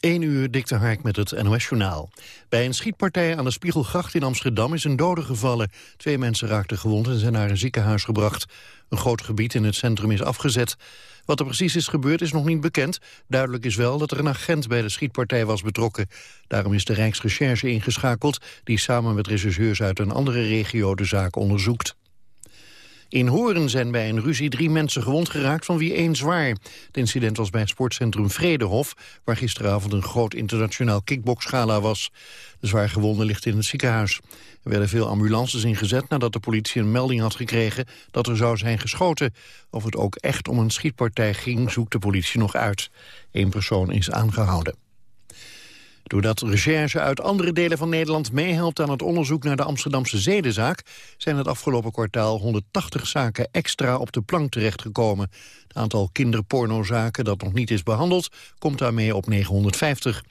1 uur dikte Hark met het NOS-journaal. Bij een schietpartij aan de Spiegelgracht in Amsterdam is een dode gevallen. Twee mensen raakten gewond en zijn naar een ziekenhuis gebracht. Een groot gebied in het centrum is afgezet. Wat er precies is gebeurd is nog niet bekend. Duidelijk is wel dat er een agent bij de schietpartij was betrokken. Daarom is de Rijksrecherche ingeschakeld... die samen met rechercheurs uit een andere regio de zaak onderzoekt. In Horen zijn bij een ruzie drie mensen gewond geraakt, van wie één zwaar. Het incident was bij het sportcentrum Vredehof... waar gisteravond een groot internationaal kickboxgala was. De zwaar gewonde ligt in het ziekenhuis. Er werden veel ambulances ingezet nadat de politie een melding had gekregen... dat er zou zijn geschoten. Of het ook echt om een schietpartij ging, zoekt de politie nog uit. Eén persoon is aangehouden. Doordat recherche uit andere delen van Nederland meehelpt aan het onderzoek naar de Amsterdamse zedenzaak, zijn het afgelopen kwartaal 180 zaken extra op de plank terechtgekomen. Het aantal kinderpornozaken dat nog niet is behandeld, komt daarmee op 950.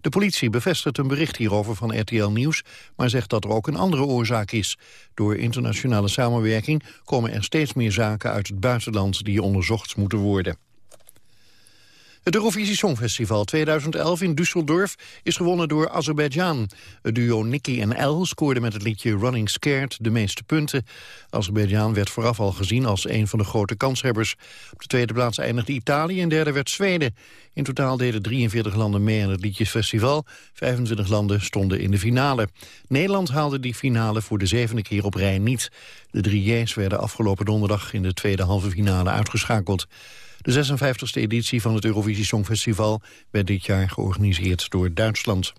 De politie bevestigt een bericht hierover van RTL Nieuws, maar zegt dat er ook een andere oorzaak is. Door internationale samenwerking komen er steeds meer zaken uit het buitenland die onderzocht moeten worden. Het Eurovisie Songfestival 2011 in Düsseldorf is gewonnen door Azerbeidzjan. Het duo Nicky en El scoorde met het liedje Running Scared de meeste punten. Azerbeidzjan werd vooraf al gezien als een van de grote kanshebbers. Op de tweede plaats eindigde Italië en derde werd Zweden. In totaal deden 43 landen mee aan het liedjesfestival. 25 landen stonden in de finale. Nederland haalde die finale voor de zevende keer op rij niet. De drie J's werden afgelopen donderdag in de tweede halve finale uitgeschakeld. De 56e editie van het Eurovisie Songfestival werd dit jaar georganiseerd door Duitsland.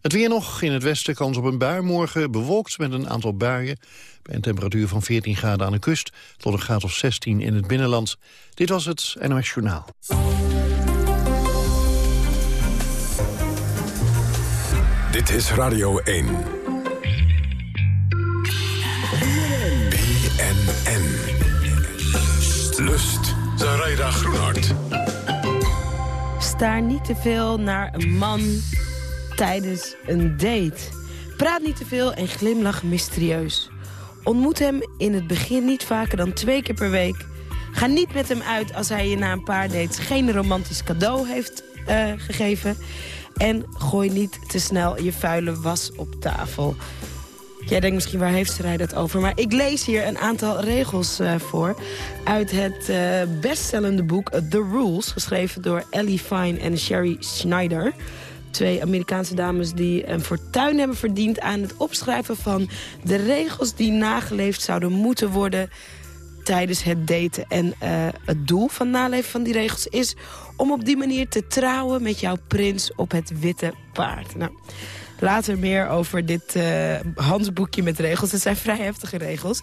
Het weer nog. In het westen kans op een bui. Morgen bewolkt met een aantal buien. Bij een temperatuur van 14 graden aan de kust tot een graad of 16 in het binnenland. Dit was het NOS Journaal. Dit is Radio 1. BNN. Lust. Zaraida Groenhart. Staar niet te veel naar een man tijdens een date. Praat niet te veel en glimlach mysterieus. Ontmoet hem in het begin niet vaker dan twee keer per week. Ga niet met hem uit als hij je na een paar dates geen romantisch cadeau heeft uh, gegeven. En gooi niet te snel je vuile was op tafel. Jij denkt misschien, waar heeft zij dat over? Maar ik lees hier een aantal regels uh, voor... uit het uh, bestsellende boek The Rules... geschreven door Ellie Fine en Sherry Schneider. Twee Amerikaanse dames die een fortuin hebben verdiend... aan het opschrijven van de regels die nageleefd zouden moeten worden tijdens het daten. En uh, het doel van naleven van die regels is om op die manier te trouwen met jouw prins op het witte paard. Nou, Later meer over dit uh, handboekje met regels. Het zijn vrij heftige regels.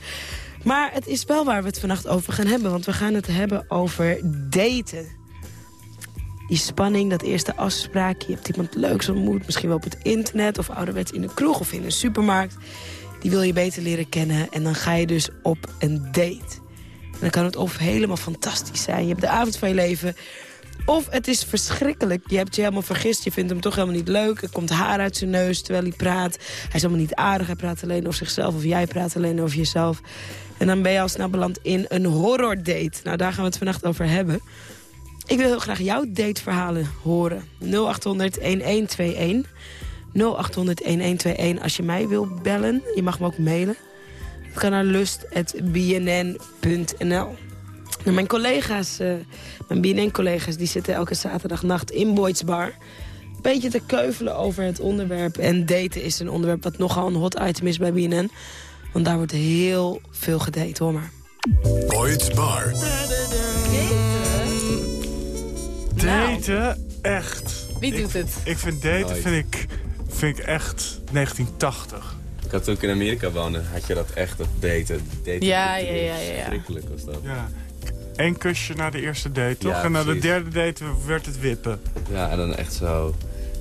Maar het is wel waar we het vannacht over gaan hebben. Want we gaan het hebben over daten. Die spanning, dat eerste afspraak. Je hebt iemand leuks ontmoet. Misschien wel op het internet of ouderwets in een kroeg of in een supermarkt. Die wil je beter leren kennen. En dan ga je dus op een date. En dan kan het of helemaal fantastisch zijn. Je hebt de avond van je leven of het is verschrikkelijk. Je hebt je helemaal vergist. Je vindt hem toch helemaal niet leuk. Er komt haar uit zijn neus terwijl hij praat. Hij is helemaal niet aardig. Hij praat alleen over zichzelf. Of jij praat alleen over jezelf. En dan ben je al snel beland in een horror-date. Nou, daar gaan we het vannacht over hebben. Ik wil heel graag jouw dateverhalen horen. 0800-1121. 0800-1121 als je mij wil bellen. Je mag me ook mailen. Het kan naar lust.bnn.nl. Nou, mijn collega's, uh, mijn BNN-collega's, die zitten elke zaterdagnacht in Boyd's Bar. Een beetje te keuvelen over het onderwerp. En daten is een onderwerp wat nogal een hot item is bij BNN. Want daar wordt heel veel gedate, hoor maar. Boyd's Bar. Daten? Echt. Wie doet het? Ik vind daten vind ik, vind ik echt 1980. Ik had toen ik in Amerika woonde, had je dat echt, dat daten. daten ja, ja, ja, ja, ja. Verschrikkelijk was dat. Ja. Eén kusje na de eerste date, toch? Ja, en na de derde date werd het wippen. Ja, en dan echt zo...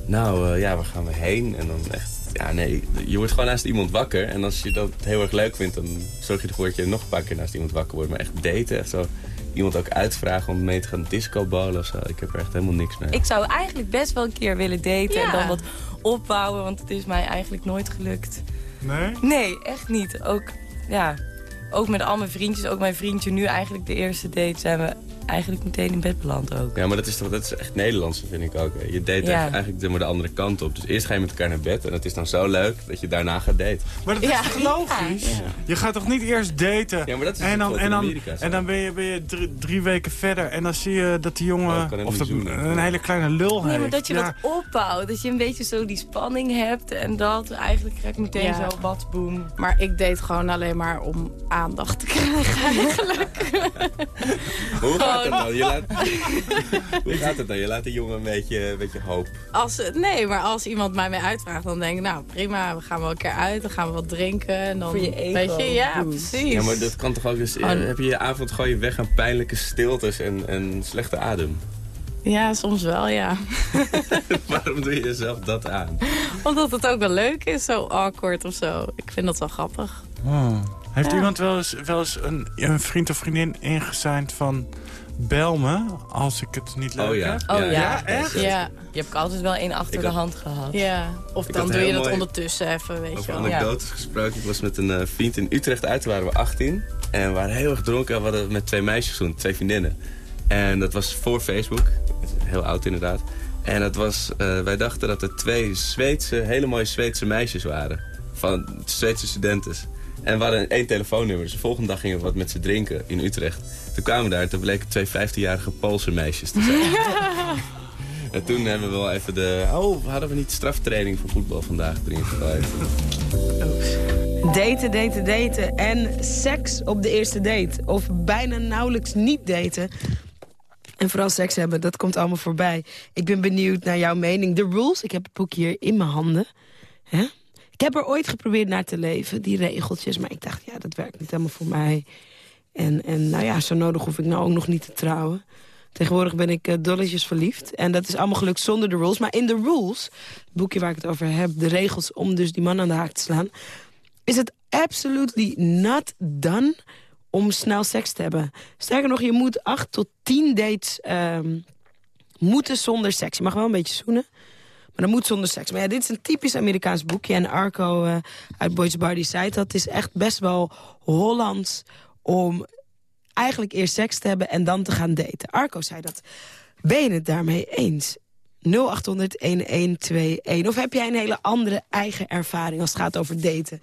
Nou, eh, ja, waar gaan we heen? En dan echt... Ja, nee, je wordt gewoon naast iemand wakker. En als je dat heel erg leuk vindt, dan zorg je ervoor dat je nog een paar keer naast iemand wakker wordt. Maar echt daten, echt zo... Iemand ook uitvragen om mee te gaan discoballen of zo. Ik heb er echt helemaal niks mee. Ik zou eigenlijk best wel een keer willen daten Ja. en dan wat opbouwen, want het is mij eigenlijk nooit gelukt. Nee? Nee, echt niet. Ook, ja, ook met al mijn vriendjes, ook mijn vriendje nu eigenlijk de eerste date zijn we eigenlijk meteen in bed beland ook. Ja, maar dat is, toch, dat is echt Nederlands, vind ik ook. Je date Ja. eigenlijk de, maar de andere kant op. Dus eerst ga je met elkaar naar bed en het is dan zo leuk dat je daarna gaat daten. Maar dat is Ja. toch logisch? Je gaat toch niet eerst daten Ja, maar dat is en dan, wat en dan, Amerika zo. en dan ben je, ben je drie, drie weken verder en dan zie je dat die jongen Oh, of dat, een hele kleine lul Nee, heeft. maar dat je ja. wat opbouwt. Dat je een beetje zo die spanning hebt. En dat eigenlijk krijg ik meteen Ja. zo badboom. Maar ik date gewoon alleen maar om aandacht te krijgen. Hoe gaat het dan? Je laat, hoe gaat het dan? Je laat de jongen een beetje, een beetje hoop. Als, nee, maar als iemand mij mee uitvraagt, dan denk ik, nou prima, we gaan wel een keer uit, dan gaan we wat drinken. En dan, Voor je ego Weet je, ja, precies. Ja, maar dat kan toch ook eens... Oh. heb je je avond gooi je weg aan pijnlijke stiltes en, en slechte adem? Ja, soms wel, ja. Waarom doe je jezelf dat aan? Omdat het ook wel leuk is, zo awkward of zo. Ik vind dat wel grappig. Oh. Heeft Ja. iemand wel eens, wel eens een, een vriend of vriendin ingezijnd van... bel me als ik het niet leuk Oh ja. heb? Oh ja, Ja, echt? Ja, Je hebt ook altijd wel één achter de hand gehad. ja. Of dan doe je dat mooi- ondertussen even, weet je Over wel. anekdotes gesproken. Ik was met een eh, vriend in Utrecht uit. Toen waren we 18. En we waren heel erg dronken. We hadden met twee meisjes toen, twee vriendinnen. En dat was voor Facebook. Heel oud inderdaad. En dat was, eh, wij dachten dat er twee Zweedse, hele mooie Zweedse meisjes waren. Van Zweedse studenten. En we hadden één telefoonnummer. Dus de volgende dag gingen we wat met ze drinken in Utrecht. Toen kwamen we daar en toen bleken twee 15-jarige Poolse meisjes te zijn. en toen hebben we wel even de... Oh, hadden we niet straftraining voor voetbal vandaag erin gegooid. Daten, daten, daten. En seks op de eerste date. Of bijna nauwelijks niet daten. En vooral seks hebben, dat komt allemaal voorbij. Ik ben benieuwd naar jouw mening. The Rules, ik heb het boek hier in mijn handen. Hè? Ik heb er ooit geprobeerd naar te leven, die regeltjes. Maar ik dacht, ja, dat werkt niet helemaal voor mij. En, en nou ja, zo nodig hoef ik nou ook nog niet te trouwen. Tegenwoordig ben ik eh, dolletjes verliefd. En dat is allemaal gelukt zonder de rules. Maar in de rules, het boekje waar ik het over heb... de regels om dus die man aan de haak te slaan... is het absolutely not done om snel seks te hebben. Sterker nog, je moet acht tot tien dates ehm, moeten zonder seks. Je mag wel een beetje zoenen, maar dat moet zonder seks. Maar ja, dit is een typisch Amerikaans boekje. En Arco eh, uit Boys Bar zei het. Dat is echt best wel Hollands om eigenlijk eerst seks te hebben en dan te gaan daten. Arco zei dat. Ben je het daarmee eens? 0800-1121. Of heb jij een hele andere eigen ervaring als het gaat over daten?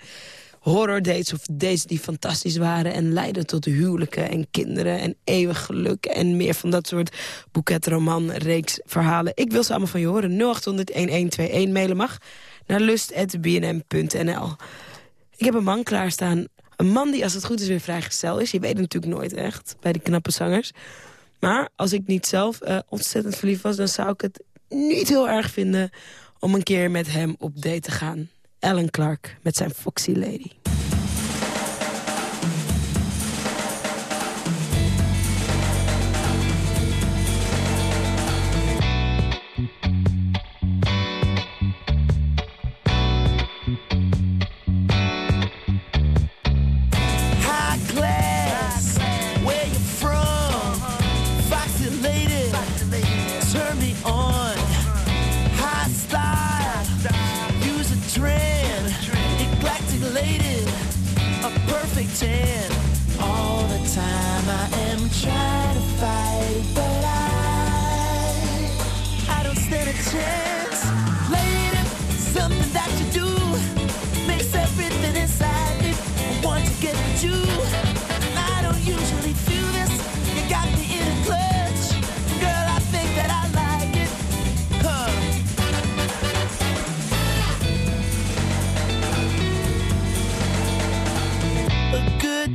Horror dates of dates die fantastisch waren... en leiden tot huwelijken en kinderen en eeuwig geluk... en meer van dat soort boeketroman, reeks verhalen. Ik wil ze allemaal van je horen. 0800-1121 mailen mag naar lust.bnm.nl. Ik heb een man klaarstaan. Een man die als het goed is weer vrijgezel is. Je weet het natuurlijk nooit echt bij die knappe zangers. Maar als ik niet zelf eh, ontzettend verliefd was... dan zou ik het niet heel erg vinden om een keer met hem op date te gaan. Alan Clark met zijn Foxy Lady.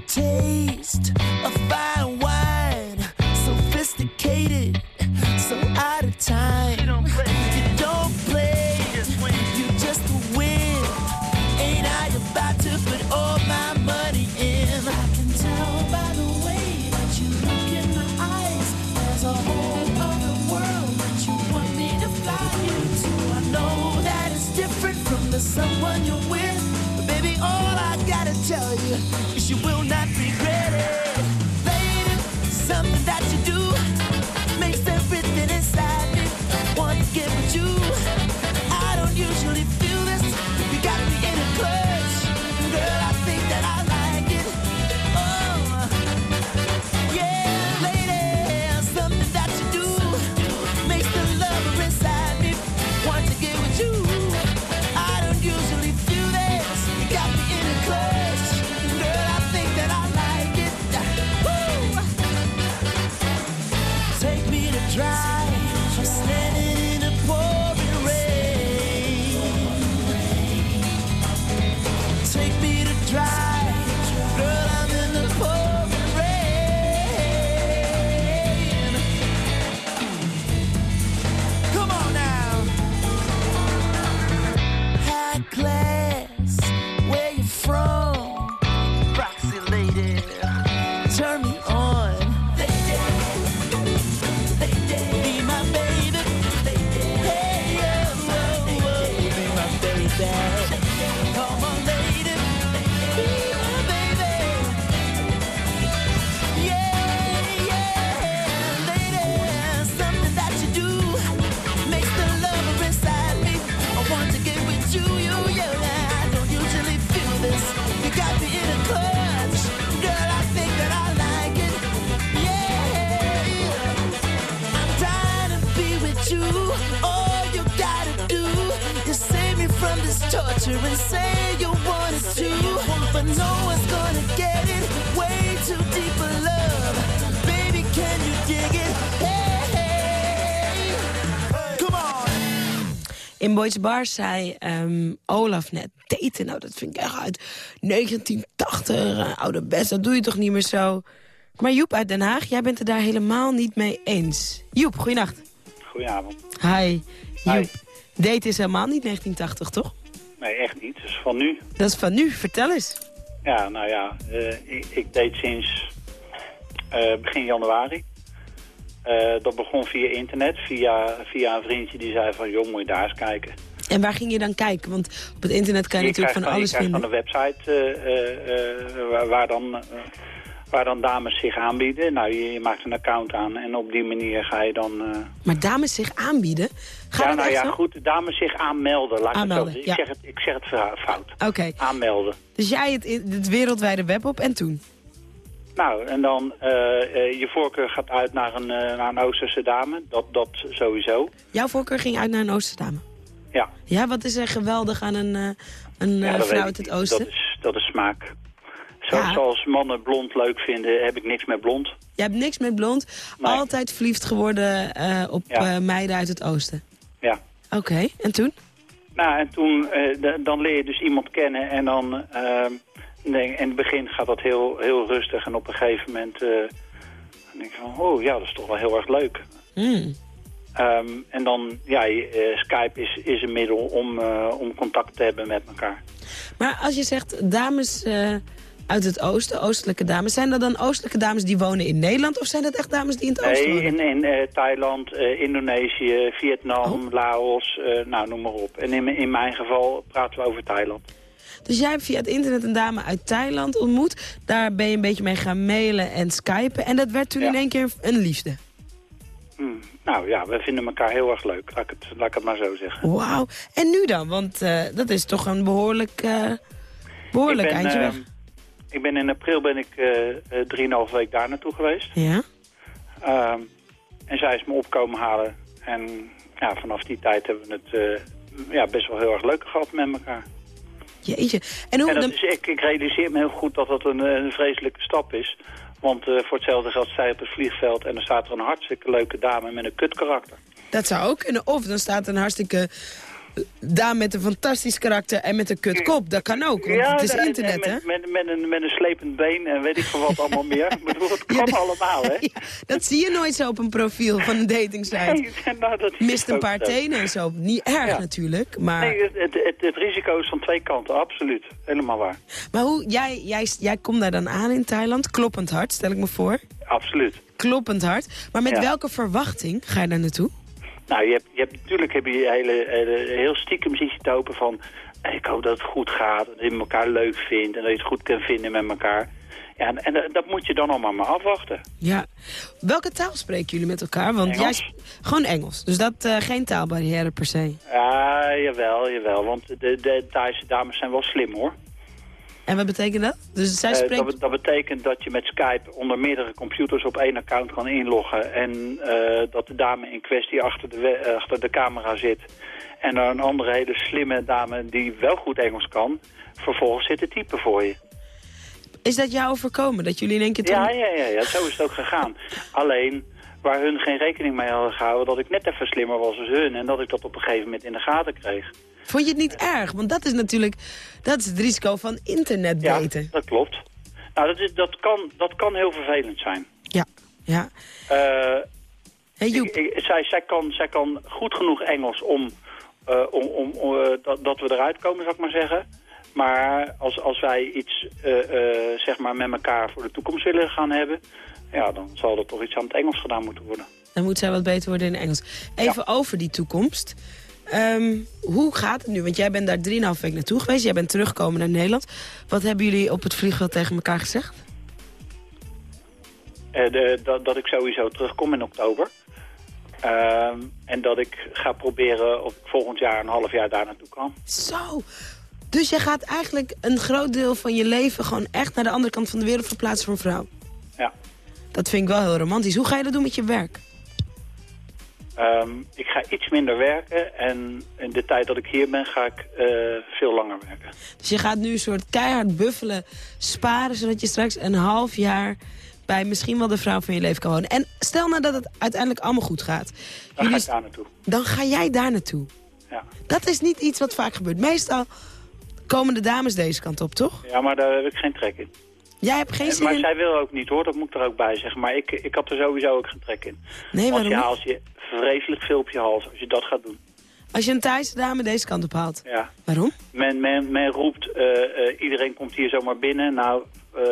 Taste, of fine wine, sophisticated, so out of time. You is you will All you gotta do is save me from this torture and say you want it too. But no one's gonna get it. Way too deep for love. Baby, can you dig it? Hey, hey. Come on. In Boys Bar zei ehm, Olaf net, daten, nou dat vind ik echt uit 1980, uh, oude best, dat doe je toch niet meer zo. Maar Joep uit Den Haag, jij bent het daar helemaal niet mee eens. Joep, goeienacht. Goedenavond. Hi. Joep, Hi. daten is helemaal niet 1980, toch? Nee, echt niet. Het is van nu. Dat is van nu, vertel eens. Ja, nou ja, eh, ik, ik date sinds eh, begin januari. Eh, dat begon via internet, via, via een vriendje die zei van... joh, moet je daar eens kijken. En waar ging je dan kijken? Want op het internet kan je, natuurlijk van alles je krijgt vinden. dan een website waar, waar dan... waar dan dames zich aanbieden. Nou, je, je maakt een account aan en op die manier ga je dan... eh, Maar dames zich aanbieden? Ja, nou ja, zo? goed, dames zich aanmelden. Laat ik het zo Aanmelden, ja. ik, zeg het, ik zeg het fout. Oké, Aanmelden. dus jij het, het wereldwijde web op en toen? Nou, en dan eh, eh, je voorkeur gaat uit naar een, naar een Oosterse dame. Dat, dat sowieso. Jouw voorkeur ging uit naar een Oosterdame. Ja. Ja, wat is er geweldig aan een, een ja vrouw uit het oosten? Dat is, dat is smaak. Zo, Ja. Zoals mannen blond leuk vinden, heb ik niks met blond. Je hebt niks met blond. Nee. Altijd verliefd geworden eh, op Ja. eh, meiden uit het oosten. Ja. Oké, en toen? Nou, en toen, eh, dan leer je dus iemand kennen en dan... eh, nee, in het begin gaat dat heel, heel rustig en op een gegeven moment... dan denk je van, oh ja, dat is toch wel heel erg leuk. Hmm. Ehm, en dan, ja, Skype is, is een middel om, om contact te hebben met elkaar. Maar als je zegt dames uit het oosten, oostelijke dames... zijn dat dan oostelijke dames die wonen in Nederland... of zijn dat echt dames die in het oosten Nee, wonen? in, in eh, Thailand, eh, Indonesië, Vietnam, Laos, eh, nou noem maar op. En in, in mijn geval praten we over Thailand. Dus jij hebt via het internet een dame uit Thailand ontmoet. Daar ben je een beetje mee gaan mailen en skypen. En dat werd toen Ja. in één keer een liefde. Hm. Nou ja, we vinden elkaar heel erg leuk, laat ik het, laat ik het maar zo zeggen. Wauw. En nu dan? Want dat is toch een behoorlijk, eh, behoorlijk ik ben, eindje weg. Ik ben in april ben ik eh, eh, drieënhalve week daar naartoe geweest. Ja? Ehm, en zij is me opkomen halen. En ja, vanaf die tijd hebben we het eh, ja, best wel heel erg leuk gehad met elkaar. Jeetje. En hoe... En dat is, ik, ik realiseer me heel goed dat dat een, eh, een vreselijke stap is. Want eh, voor hetzelfde geld sta je op het vliegveld en dan staat er een hartstikke leuke dame met een kut karakter. Dat zou ook kunnen. Of dan staat een hartstikke dame met een fantastisch karakter en met een kutkop. Dat kan ook, want het is internet, hè? met, met, met, een, met een slepend been en weet ik veel wat allemaal meer. Ik bedoel, het kan allemaal, hè? Ja, dat zie je nooit zo op een profiel van een datingsite. Nee, nou, dat Mist een paar zo. tenen en zo. Niet erg Ja. natuurlijk, maar... Nee, het, het, het, het risico is van twee kanten, absoluut. Helemaal waar. Maar hoe, jij, jij, jij komt daar dan aan in Thailand, kloppend hard, stel ik me voor. Absoluut. Kloppend hard. Maar met Ja. welke verwachting ga je daar naartoe? Nou, je hebt, je hebt, natuurlijk heb je hele, hele, heel stiekem zit je te hopen van... eh, ik hoop dat het goed gaat, dat je elkaar leuk vindt... en dat je het goed kunt vinden met elkaar. Ja, en, en dat- moet je dan allemaal maar afwachten. Ja. Welke taal spreken jullie met elkaar? Want Engels. jij gewoon Engels. Dus dat eh, geen taalbarrière per se. Ja, jawel, jawel. Want de, de Thaise dames zijn wel slim, hoor. En wat betekent dat? Dus zij Eh, spreekt... dat, be- dat betekent dat je met Skype onder meerdere computers op één account kan inloggen. En eh, dat de dame in kwestie achter de, eh, achter de camera zit. En er een andere hele slimme dame die wel goed Engels kan, vervolgens zit te typen voor je. Is dat jou overkomen? Dat jullie in één keer... Ja, ja, ja, ja, zo is het ook gegaan. Alleen, waar hun geen rekening mee hadden gehouden, dat ik net even slimmer was als hun. En dat ik dat op een gegeven moment in de gaten kreeg. Vond je het niet erg? Want dat is natuurlijk... Dat is het risico van internet Ja, dat klopt. Nou, dat, is, dat, kan, dat kan heel vervelend zijn. Ja. Ja. Eh, Hey Joep, Ik- ik- zij, zij, kan, zij kan goed genoeg Engels om, eh, om, om, eh, dat, dat we eruit komen, zou ik maar zeggen. Maar als, als wij iets zeg maar met elkaar voor de toekomst willen gaan hebben... ja, dan zal er toch iets aan het Engels gedaan moeten worden. dan moet zij wat beter worden in Engels. Even over die toekomst. Ehm, hoe gaat het nu? Want jij bent daar 3,5 week naartoe geweest. Jij bent teruggekomen naar Nederland. Wat hebben jullie op het vliegveld tegen elkaar gezegd? Eh, de, dat, dat ik sowieso terugkom in oktober. Ehm, en dat ik ga proberen of ik volgend jaar een half jaar daar naartoe kan. Zo. Dus jij gaat eigenlijk een groot deel van je leven... gewoon echt naar de andere kant van de wereld verplaatsen voor een vrouw. Ja. Dat vind ik wel heel romantisch. Hoe ga je dat doen met je werk? Ehm, ik ga iets minder werken en in de tijd dat ik hier ben ga ik eh, veel langer werken. Dus je gaat nu een soort keihard buffelen, sparen... zodat je straks een half jaar bij misschien wel de vrouw van je leven kan wonen. En stel nou dat het uiteindelijk allemaal goed gaat. Dan Jullie- ga ik daar naartoe. dan ga jij daar naartoe. Ja. Dat is niet iets wat vaak gebeurt. Meestal komen de dames deze kant op, toch? ja, maar daar heb ik geen trek in. Jij hebt geen zin Maar in... zij wil ook niet hoor, dat moet ik er ook bij zeggen. Maar ik, ik had er sowieso ook geen trek in. Nee, Want waarom je niet? haalt je vreselijk veel op je hals als je dat gaat doen. Als je een Thaise dame deze kant op haalt. Ja. Waarom? Men, men, men roept, eh, eh, iedereen komt hier zomaar binnen. Nou, eh,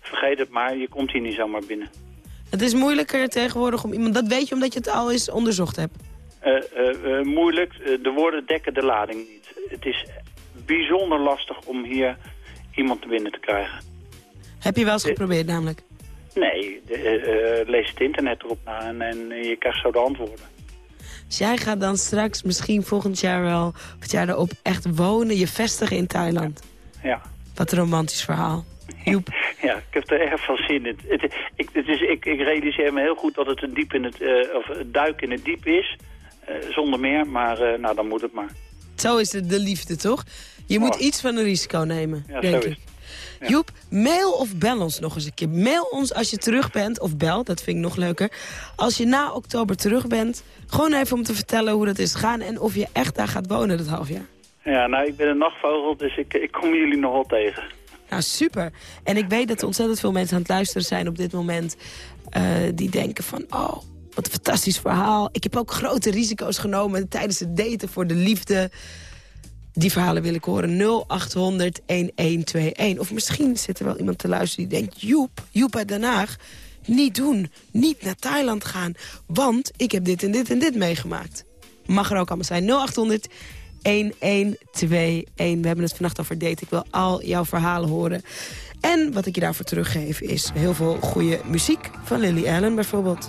vergeet het maar, je komt hier niet zomaar binnen. Het is moeilijker tegenwoordig om iemand... Dat weet je omdat je het al eens onderzocht hebt. Moeilijk, de woorden dekken de lading niet. Het is bijzonder lastig om hier iemand te binnen te krijgen. Heb je wel eens geprobeerd namelijk. Nee, de, eh, eh, lees het internet erop na en, en je krijgt zo de antwoorden. Dus jij gaat dan straks misschien volgend jaar wel... of het jaar erop echt wonen, je vestigen in Thailand. Ja. Wat een romantisch verhaal. Joep. Ja, ik heb er erg veel zin in. Het, ik, het is, ik, ik realiseer me heel goed dat het een diep in het, eh, of een duik in het diep is. eh, zonder meer, maar eh, nou, dan moet het maar. Zo is het de liefde, toch? Je moet iets van een risico nemen, Ja, denk ik. Ja. Joep, mail of bel ons nog eens een keer. Mail ons als je terug bent, of bel, dat vind ik nog leuker. Als je na oktober terug bent, gewoon even om te vertellen hoe dat is gegaan... en of je echt daar gaat wonen dat half jaar. Ja, nou, ik ben een nachtvogel, dus ik, ik kom jullie nog wel tegen. Nou, super. En ik weet dat er ontzettend veel mensen aan het luisteren zijn op dit moment... eh, die denken van, oh, wat een fantastisch verhaal. Ik heb ook grote risico's genomen tijdens het daten voor de liefde. Die verhalen wil ik horen. 0800-1121. Of misschien zit er wel iemand te luisteren die denkt... Joep, Joep uit Den Haag, niet doen. Niet naar Thailand gaan. Want ik heb dit en dit en dit meegemaakt. Mag er ook allemaal zijn. 0800 1121. We hebben het vannacht over daten. Ik wil al jouw verhalen horen. En wat ik je daarvoor teruggeef is heel veel goede muziek. Van Lily Allen bijvoorbeeld.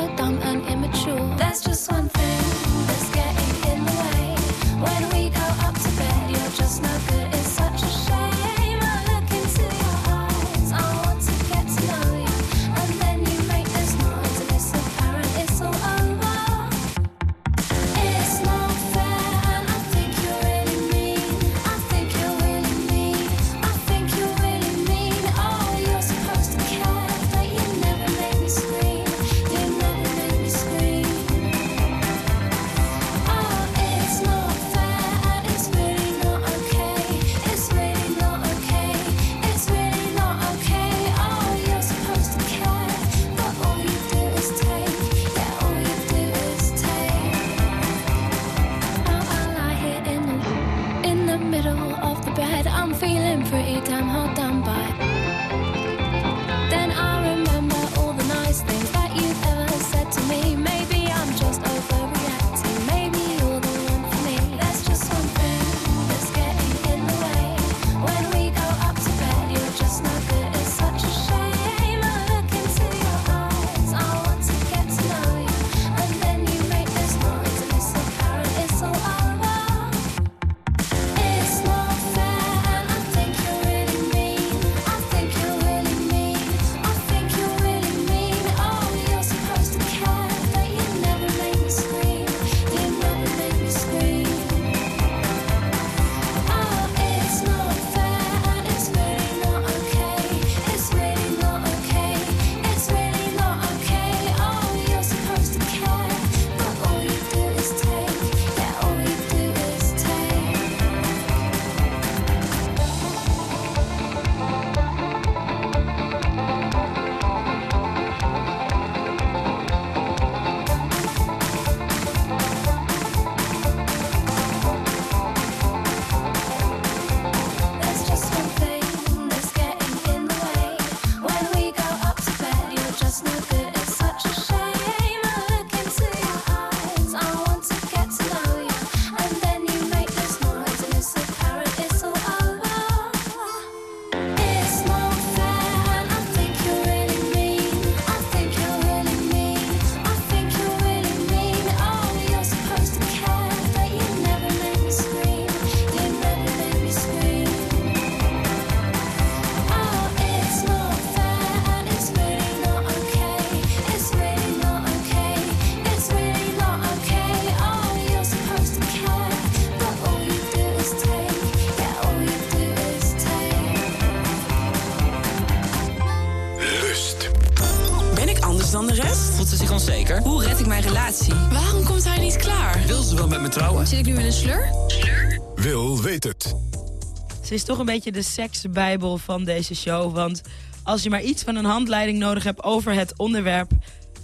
Ze is toch een beetje de seksbijbel van deze show. Want als je maar iets van een handleiding nodig hebt over het onderwerp...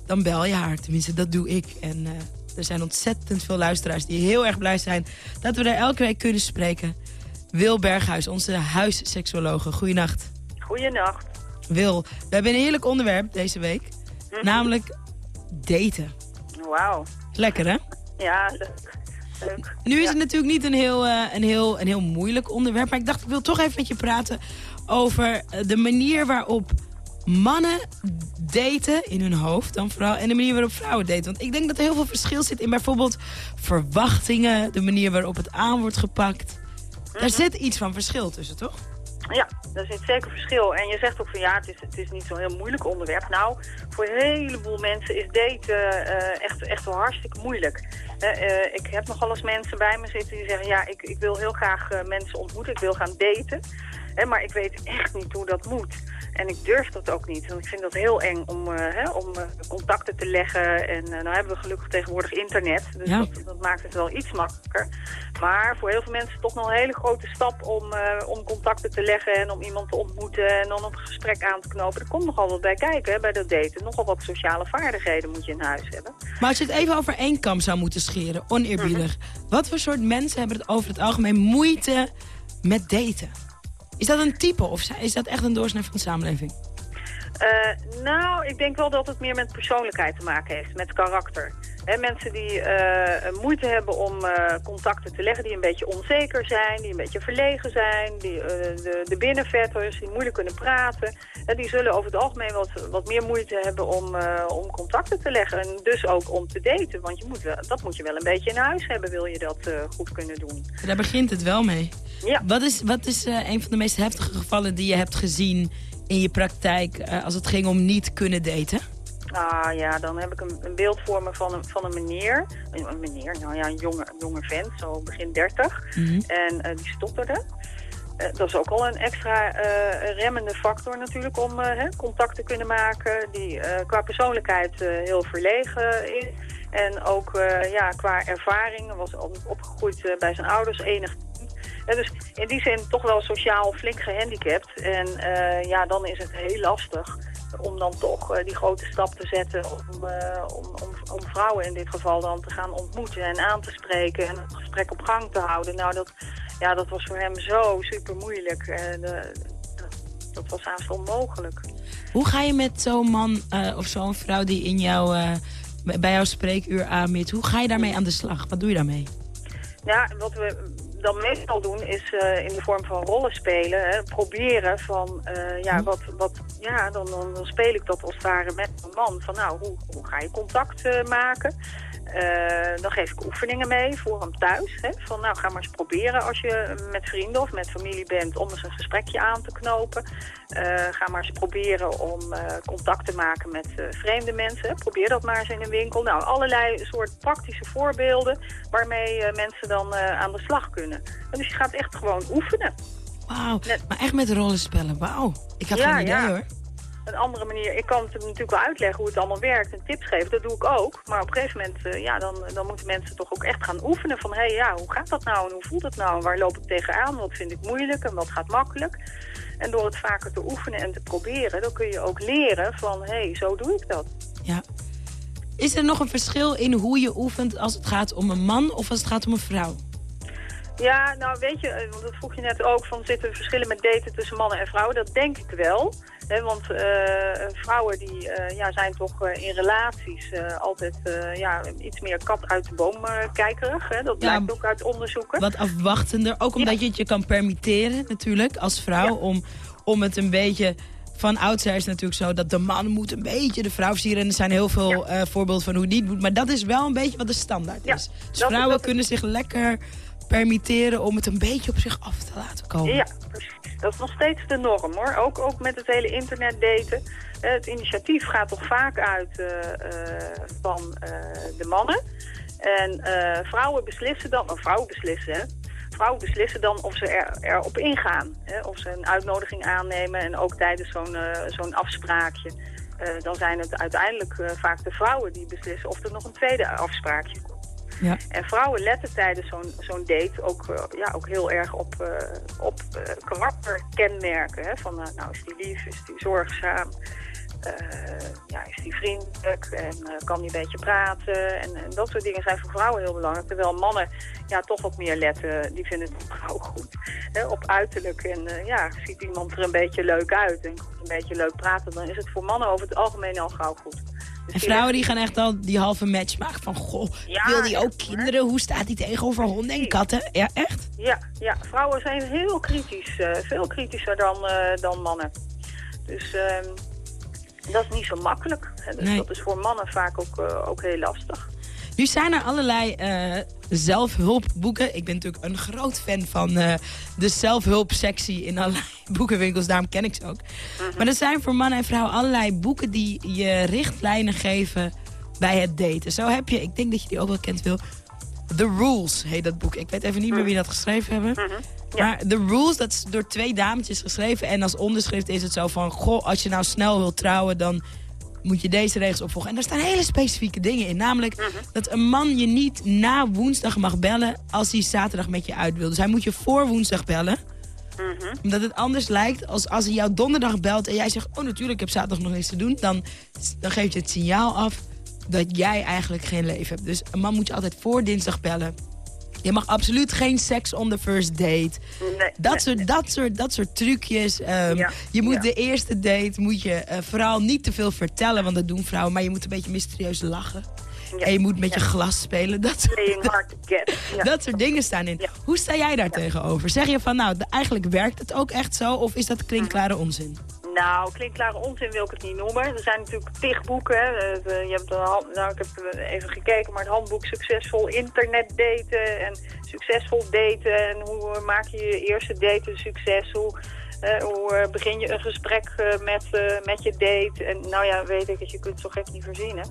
dan bel je haar. Tenminste, dat doe ik. En eh, er zijn ontzettend veel luisteraars die heel erg blij zijn... dat we daar elke week kunnen spreken. Wil Berghuis, onze huisseksuologe. Goeienacht. Goeienacht. Wil, we hebben een heerlijk onderwerp deze week. Namelijk daten. Wauw. Lekker, hè? Ja, leuk. Leuk. Nu is het natuurlijk niet een heel, eh, een, heel, een heel moeilijk onderwerp. Maar ik dacht, ik wil toch even met je praten over eh, de manier waarop mannen daten in hun hoofd dan vooral. En de manier waarop vrouwen daten. Want ik denk dat er heel veel verschil zit in bijvoorbeeld verwachtingen. De manier waarop het aan wordt gepakt. Daar zit iets van verschil tussen, toch? Ja, daar zit zeker verschil. En je zegt ook van ja, het is, het is niet zo'n heel moeilijk onderwerp. Nou, voor een heleboel mensen is daten eh, echt, echt wel hartstikke moeilijk. Eh, eh, ik heb nogal eens mensen bij me zitten die zeggen... ja, ik, ik wil heel graag mensen ontmoeten, ik wil gaan daten. Hè, maar ik weet echt niet hoe dat moet. En ik durf dat ook niet. Want ik vind dat heel eng om, eh, hè, om eh, contacten te leggen. En uh, nou hebben we gelukkig tegenwoordig internet. Dus Ja. dat, dat maakt het wel iets makkelijker. Maar voor heel veel mensen toch nog een hele grote stap om, om contacten te leggen... en om iemand te ontmoeten en dan een gesprek aan te knopen. Er komt nogal wat bij kijken hè, bij dat daten. Nogal wat sociale vaardigheden moet je in huis hebben. Maar als je het even over één kam zou moeten scheren, oneerbiedig. Wat voor soort mensen hebben het over het algemeen moeite met daten? Is dat een type of is dat echt een doorsnee van de samenleving? Eh, nou, ik denk wel dat het meer met persoonlijkheid te maken heeft, met karakter. Hè, mensen die eh, moeite hebben om eh, contacten te leggen, die een beetje onzeker zijn, die een beetje verlegen zijn, die, de, de binnenvetters, die moeilijk kunnen praten, hè, die zullen over het algemeen wat, wat meer moeite hebben om, om contacten te leggen. En dus ook om te daten, want je moet wel, dat moet je wel een beetje in huis hebben, wil je dat goed kunnen doen. Daar begint het wel mee. Ja. Wat is, wat is een van de meest heftige gevallen die je hebt gezien in je praktijk... eh, als het ging om niet kunnen daten? Ah ja, dan heb ik een, een beeld voor me van een, van een meneer. Een, een meneer, nou ja, een jonge, een jonge vent, zo begin 30. En eh, die stotterde. Eh, dat is ook al een extra remmende factor natuurlijk om hè, contact te kunnen maken. Die qua persoonlijkheid heel verlegen is. En ook ja, qua ervaring was op- opgegroeid bij zijn ouders enig ja, dus in die zin toch wel sociaal flink gehandicapt. En eh, ja, dan is het heel lastig om dan toch eh, die grote stap te zetten om, eh, om, om, om vrouwen in dit geval dan te gaan ontmoeten en aan te spreken en het gesprek op gang te houden. Nou, dat, ja, dat was voor hem zo super moeilijk. En, dat, dat was haast onmogelijk. Hoe ga je met zo'n man of zo'n vrouw die in jou, eh, bij jouw spreekuur aanmeet... hoe ga je daarmee aan de slag? Wat doe je daarmee? Ja, wat we dan meestal doen is eh, in de vorm van rollen spelen. Hè, proberen van, eh, ja, wat, wat, ja dan, dan, speel ik dat als het ware met een man. Van nou, hoe, hoe ga je contact eh, maken? Dan geef ik oefeningen mee voor hem thuis. Hè, van nou, ga maar eens proberen als je met vrienden of met familie bent om eens een gesprekje aan te knopen. Ga maar eens proberen om contact te maken met vreemde mensen. Probeer dat maar eens in een winkel. Nou, allerlei soort praktische voorbeelden waarmee mensen dan aan de slag kunnen. En dus je gaat echt gewoon oefenen. Wauw, maar echt met rollenspellen. Wauw, ik had Ja, geen idee ja. hoor. Een andere manier, ik kan het natuurlijk wel uitleggen hoe het allemaal werkt en tips geven, dat doe ik ook. Maar op een gegeven moment, eh, ja, dan, dan moeten mensen toch ook echt gaan oefenen van, hé hey, ja, hoe gaat dat nou en hoe voelt dat nou en waar loop ik tegenaan, wat vind ik moeilijk en wat gaat makkelijk. En door het vaker te oefenen en te proberen, dan kun je ook leren van, hé, hey, zo doe ik dat. Ja. Is er nog een verschil in hoe je oefent als het gaat om een man of als het gaat om een vrouw? Ja, nou weet je, eh, want dat vroeg je net ook, van zitten er verschillen met daten tussen mannen en vrouwen? Dat denk ik wel. Hè, want eh, vrouwen die eh, ja, zijn toch in relaties altijd ja, iets meer kat uit de boom kijkerig. Hè? Dat Ja, blijkt ook uit onderzoeken. Wat afwachtender. Ook omdat je het je kan permitteren natuurlijk als vrouw. Om, om het een beetje... Van oudsher is het natuurlijk zo dat de man moet een beetje de vrouw versieren. En er zijn heel veel voorbeelden van hoe het niet moet. Maar dat is wel een beetje wat de standaard Ja, is. Dus vrouwen kunnen zich lekker permitteren om het een beetje op zich af te laten komen. Ja, precies. Dat is nog steeds de norm hoor. Ook, ook met het hele internet daten. Eh, het initiatief gaat toch vaak uit eh, eh, van de mannen. En vrouwen beslissen dan, of vrouwen beslissen hè. Vrouwen beslissen dan of ze er, erop ingaan. Hè? Of ze een uitnodiging aannemen en ook tijdens zo'n zo'n afspraakje. dan zijn het uiteindelijk vaak de vrouwen die beslissen of er nog een tweede afspraakje komt. Ja. En vrouwen letten tijdens zo'n date ook, eh, ja, ook heel erg op, eh, op eh, karakterkenmerken. Hè? Van, nou, is die lief, is die zorgzaam, ja, is die vriendelijk en kan die een beetje praten. En, dat soort dingen zijn voor vrouwen heel belangrijk. Terwijl mannen ja, toch wat meer letten, die vinden het ook goed. Hè? Op uiterlijk en ja, ziet iemand er een beetje leuk uit en kan een beetje leuk praten, dan is het voor mannen over het algemeen al gauw goed. En vrouwen die gaan echt al die halve match maken van... Goh, Ja, wil die echt, ook kinderen? Hoe staat die tegenover honden en katten? Ja, echt? Ja, ja, vrouwen zijn heel kritisch. eh, veel kritischer dan, eh, dan mannen. Dus ehm, dat is niet zo makkelijk. Hè. Dus Nee. dat is voor mannen vaak ook, eh, ook heel lastig. Nu zijn er allerlei eh, zelfhulpboeken. Ik ben natuurlijk een groot fan van eh, de zelfhulpsectie in allerlei boekenwinkels. Daarom ken ik ze ook. Maar er zijn voor mannen en vrouwen allerlei boeken die je richtlijnen geven bij het daten. Zo heb je, ik denk dat je die ook wel kent, Wil. The Rules heet dat boek. Ik weet even niet meer wie dat geschreven hebben. Maar The Rules, dat is door twee dametjes geschreven. En als onderschrift is het zo van... Goh, als je nou snel wilt trouwen, dan moet je deze regels opvolgen. En daar staan hele specifieke dingen in. Namelijk dat een man je niet na woensdag mag bellen... als hij zaterdag met je uit wil. Dus hij moet je voor woensdag bellen. Omdat het anders lijkt als als hij jou donderdag belt... en jij zegt, oh natuurlijk, ik heb zaterdag nog niks te doen... dan, dan geef je het signaal af dat jij eigenlijk geen leven hebt. Dus een man moet je altijd voor dinsdag bellen. Je mag absoluut geen seks on the first date. dat, soort, Dat, soort, dat soort trucjes. Ehm, Ja, Je moet ja. de eerste date moet je eh, vooral niet te veel vertellen, want dat doen vrouwen. Maar je moet een beetje mysterieus lachen. Ja, En je moet met je glas spelen. Dat soort, Playing hard to get. Ja. dat soort dingen staan in. Hoe sta jij daar tegenover? Zeg je van, nou, eigenlijk werkt het ook echt zo? Of is dat klinkklare onzin? Nou, klinkklare onzin wil ik het niet noemen. Er zijn natuurlijk tig boeken. Je hebt een hand, nou, ik heb even gekeken, maar het handboek Succesvol Internet Daten en Succesvol Daten. En hoe maak je je eerste date een succes? Hoe eh, begin je een gesprek eh, met, eh, met je date? En nou ja, weet ik het, je kunt het zo gek niet verzinnen.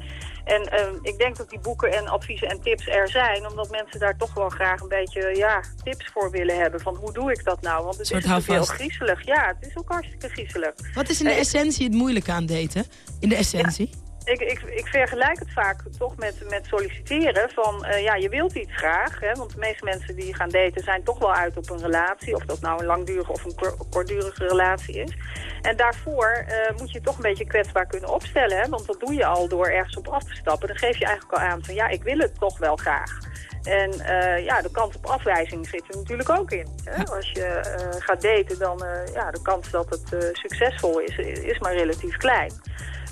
En eh, ik denk dat die boeken en adviezen en tips er zijn, omdat mensen daar toch wel graag een beetje ja, tips voor willen hebben. Van hoe doe ik dat nou? Want het Soort is natuurlijk heel griezelig. Ja, het is ook hartstikke griezelig. Wat is in de essentie het moeilijke aan daten? In de essentie? Ik, ik, ik vergelijk het vaak toch met, met solliciteren. Van eh, ja, je wilt iets graag. Hè, want de meeste mensen die gaan daten zijn toch wel uit op een relatie. Of dat nou een langdurige of een kor- kortdurige relatie is. En daarvoor eh, moet je toch een beetje kwetsbaar kunnen opstellen. Hè, want dat doe je al door ergens op af te stappen. Dan geef je eigenlijk al aan van ja, ik wil het toch wel graag. En eh, ja, de kans op afwijzing zit er natuurlijk ook in. Hè? Als je gaat daten, dan ja, de kans dat het succesvol is, is maar relatief klein.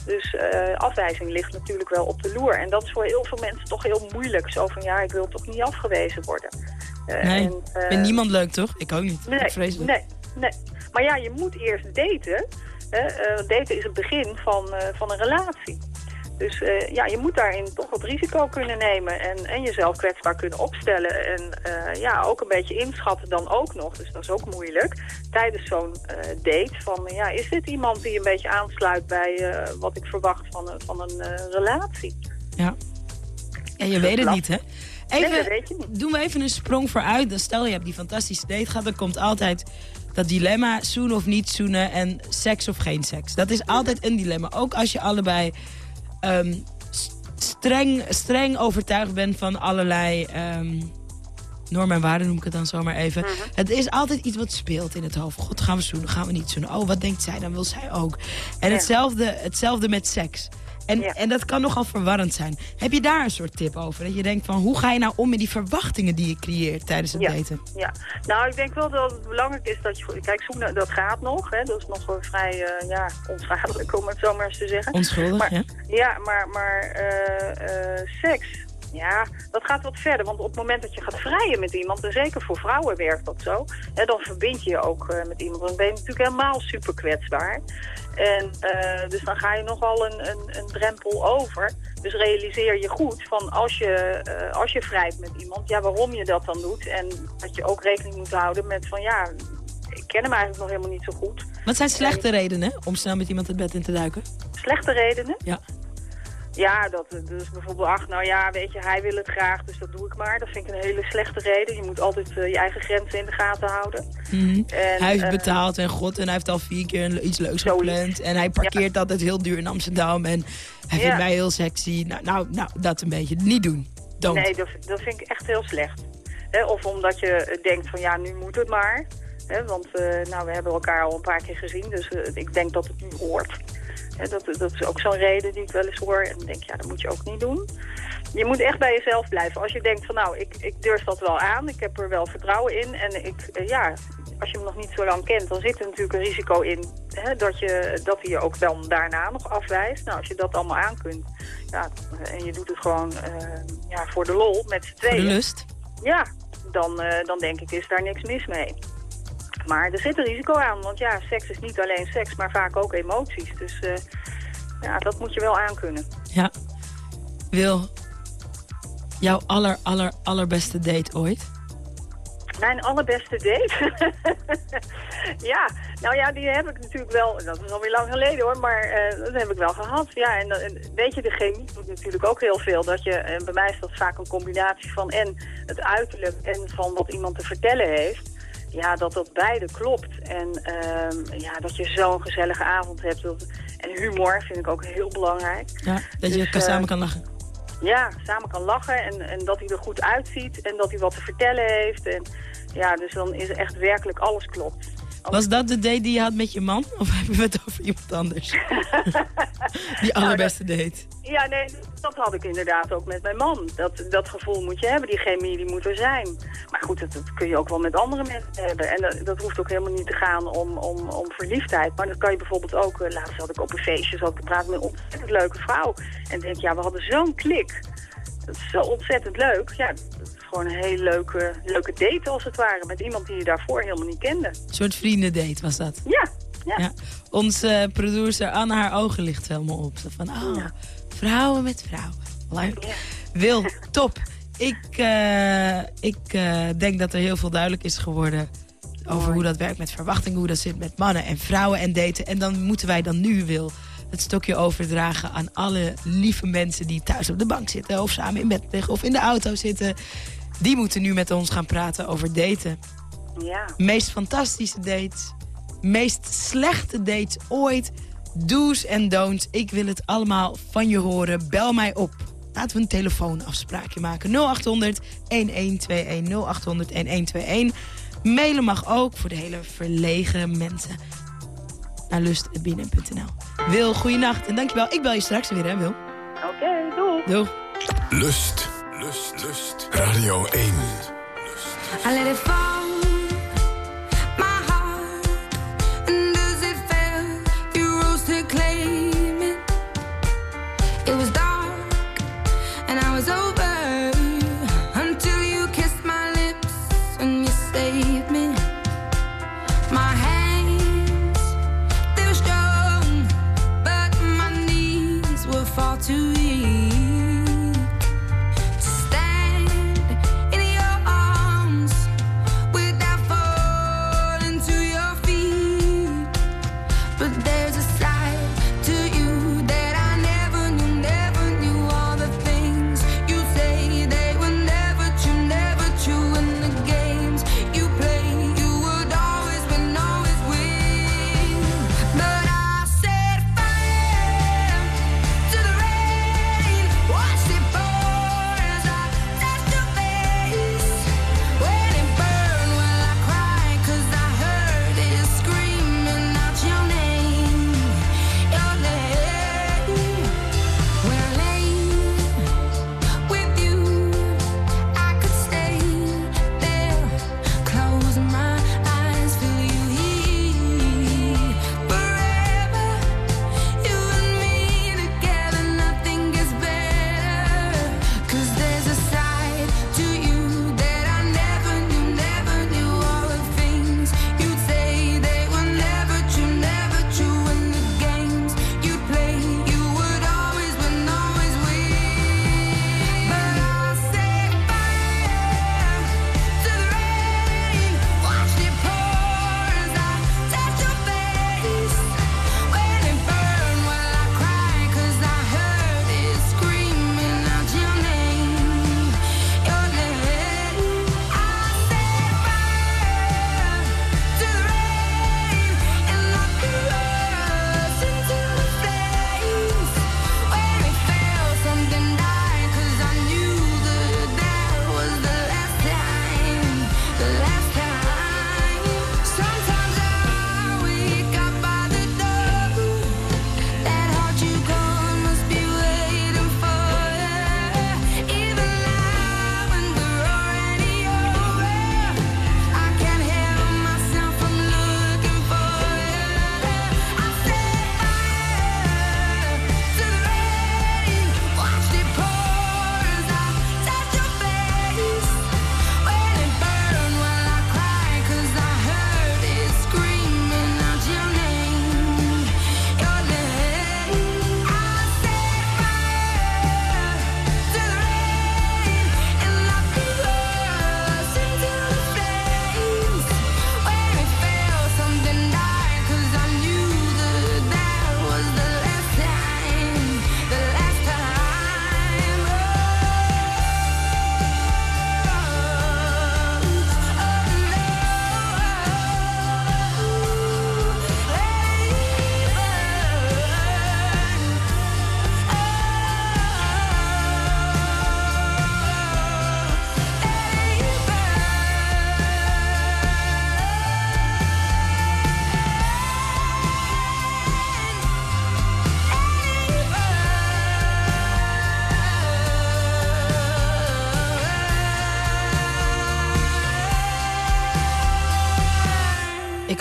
Dus uh, afwijzing ligt natuurlijk wel op de loer. En dat is voor heel veel mensen toch heel moeilijk. Zo van, ja, ik wil toch niet afgewezen worden. Uh, nee, en, uh, vindt niemand leuk, toch? Ik ook niet. Nee, Vreselijk. nee, nee. Maar ja, je moet eerst daten. daten is het begin van, van een relatie. Dus uh, ja, je moet daarin toch wat risico kunnen nemen en, en jezelf kwetsbaar kunnen opstellen. En uh, ja, ook een beetje inschatten dan ook nog, dus dat is ook moeilijk, tijdens zo'n uh, date. Van ja, is dit iemand die een beetje aansluit bij wat ik verwacht van, van een relatie? Ja. En je weet het niet, hè? Even, nee, dat weet je niet. Doen we even een sprong vooruit. Dan stel je hebt die fantastische date gehad, dan komt altijd dat dilemma zoenen of niet zoenen en seks of geen seks. Dat is altijd een dilemma. Ook als je allebei um, streng, streng overtuigd bent van allerlei um, normen en waarden, noem ik het dan zomaar even. -huh. Het is altijd iets wat speelt in het hoofd. God, gaan we zoenen, gaan we niet zoenen? Oh, wat denkt zij? Dan wil zij ook. En ja. hetzelfde, hetzelfde met seks. En, ja. en dat kan nogal verwarrend zijn. Heb je daar een soort tip over? Dat je denkt van, hoe ga je nou om met die verwachtingen die je creëert tijdens het ja. daten? Ja, nou ik denk wel dat het belangrijk is dat je... Kijk, zoenen, dat gaat nog. Hè? Dat is nog wel vrij uh, ja, onschadelijk, om het zo maar eens te zeggen. Onschuldig, maar, ja. Ja, maar, maar uh, uh, seks... Ja, dat gaat wat verder. Want op het moment dat je gaat vrijen met iemand, en zeker voor vrouwen werkt dat zo, hè, dan verbind je je ook uh, met iemand. Dan ben je natuurlijk helemaal super kwetsbaar. En uh, dus dan ga je nogal een, een, een drempel over. Dus realiseer je goed van als je, uh, als je vrijt met iemand, ja, waarom je dat dan doet. En dat je ook rekening moet houden met van ja, ik ken hem eigenlijk nog helemaal niet zo goed. Wat zijn slechte en, redenen om snel met iemand het bed in te duiken? Slechte redenen? Ja. Ja, dat, dus bijvoorbeeld, ach, nou ja, weet je, hij wil het graag, dus dat doe ik maar. Dat vind ik een hele slechte reden. Je moet altijd eh, je eigen grenzen in de gaten houden. Mhm. En, hij heeft eh, betaald en god, en hij heeft al vier keer iets leuks gepland. En hij parkeert altijd heel duur in Amsterdam. En hij vindt Ja. mij heel sexy. Nou, nou, nou, dat een beetje. Niet doen. Don't. Nee, dat, dat vind ik echt heel slecht. Of omdat je eh, denkt van ja, nu moet het maar. Want nou, we hebben elkaar al een paar keer gezien, dus ik denk dat het nu hoort. Dat, dat is ook zo'n reden die ik wel eens hoor. En dan denk ja, dat moet je ook niet doen. Je moet echt bij jezelf blijven. Als je denkt van nou, ik, ik durf dat wel aan, ik heb er wel vertrouwen in. En ik, eh, ja, als je hem nog niet zo lang kent, dan zit er natuurlijk een risico in hè, dat, je, dat hij je ook wel daarna nog afwijst. Nou, als je dat allemaal aan kunt, ja, en je doet het gewoon eh, ja, voor de lol met z'n Voor de tweeën. lust. Ja, dan, eh, dan denk ik, is daar niks mis mee. Maar er zit een risico aan, want ja, seks is niet alleen seks, maar vaak ook emoties. Dus eh, ja, dat moet je wel aankunnen. Ja. Wil, jouw aller, aller, allerbeste date ooit? Mijn allerbeste date? ja, nou ja, die heb ik natuurlijk wel, dat is alweer lang geleden hoor, maar eh, dat heb ik wel gehad. Ja, en, eh, weet je, de chemie doet natuurlijk ook heel veel. Dat je, en bij mij is dat vaak een combinatie van en het uiterlijk en van wat iemand te vertellen heeft. Ja, dat dat beide klopt. En ehm, ja, dat je zo'n gezellige avond hebt. Dat, en humor vind ik ook heel belangrijk. Ja, dat je Dus, eh, samen kan lachen. Ja, samen kan lachen en, en dat hij er goed uitziet en dat hij wat te vertellen heeft. En ja, dus dan is echt werkelijk alles klopt. Was dat de date die je had met je man? Of hebben we het over iemand anders? die Nou, allerbeste date. Ja, nee, dat had ik inderdaad ook met mijn man. Dat, dat gevoel moet je hebben, die chemie die moet er zijn. Maar goed, dat, dat kun je ook wel met andere mensen hebben. En dat, dat hoeft ook helemaal niet te gaan om, om, om verliefdheid. Maar dat kan je bijvoorbeeld ook, eh, laatst had ik op een feestje, zat ik te praten met een ontzettend leuke vrouw. En denk, ja, we hadden zo'n klik. Dat is zo ontzettend leuk. Ja, gewoon een hele leuke, leuke date als het ware. Met iemand die je daarvoor helemaal niet kende. Een soort vriendendate was dat. Ja, ja. Ja. Onze producer Anne, haar ogen ligt helemaal op. Van, oh, vrouwen met vrouwen. Leuk. Wil, top. Ik, eh, ik eh, denk dat er heel veel duidelijk is geworden... over hoe dat werkt met verwachtingen, hoe dat zit met mannen en vrouwen en daten. En dan moeten wij dan nu, Wil, het stokje overdragen aan alle lieve mensen... die thuis op de bank zitten of samen in bed liggen of in de auto zitten. Die moeten nu met ons gaan praten over daten. Ja. Meest fantastische dates. Meest slechte dates ooit. Do's en don'ts. Ik wil het allemaal van je horen. Bel mij op. Laten we een telefoonafspraakje maken. 0800 1121 0800 1121. Mailen mag ook voor de hele verlegen mensen. Naar lustbinnen.nl. Wil, goeienacht en dankjewel. Ik bel je straks weer, hè, Wil? Oké, doei. Doeg. Lust. Lust. Lust. Radio 1. I let it fall,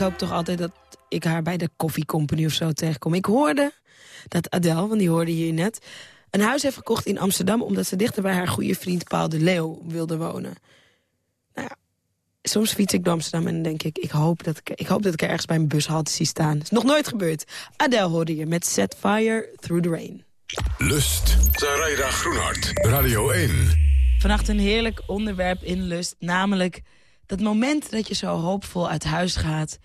hoop toch altijd dat ik haar bij de Coffee Company of zo tegenkom. Ik hoorde dat Adele, want die hoorde je net... een huis heeft gekocht in Amsterdam... omdat ze dichter bij haar goede vriend Paul de Leeuw wilde wonen. Nou ja, soms fiets ik door Amsterdam en dan denk ik... ik hoop dat ik, ik, hoop dat ik er ergens bij een bushalte zie staan. is nog nooit gebeurd. Adele hoorde je met Set Fire Through the Rain. Lust. Zaraida Groenhart. Radio 1. Vannacht een heerlijk onderwerp in Lust. Namelijk dat moment dat je zo hoopvol uit huis gaat...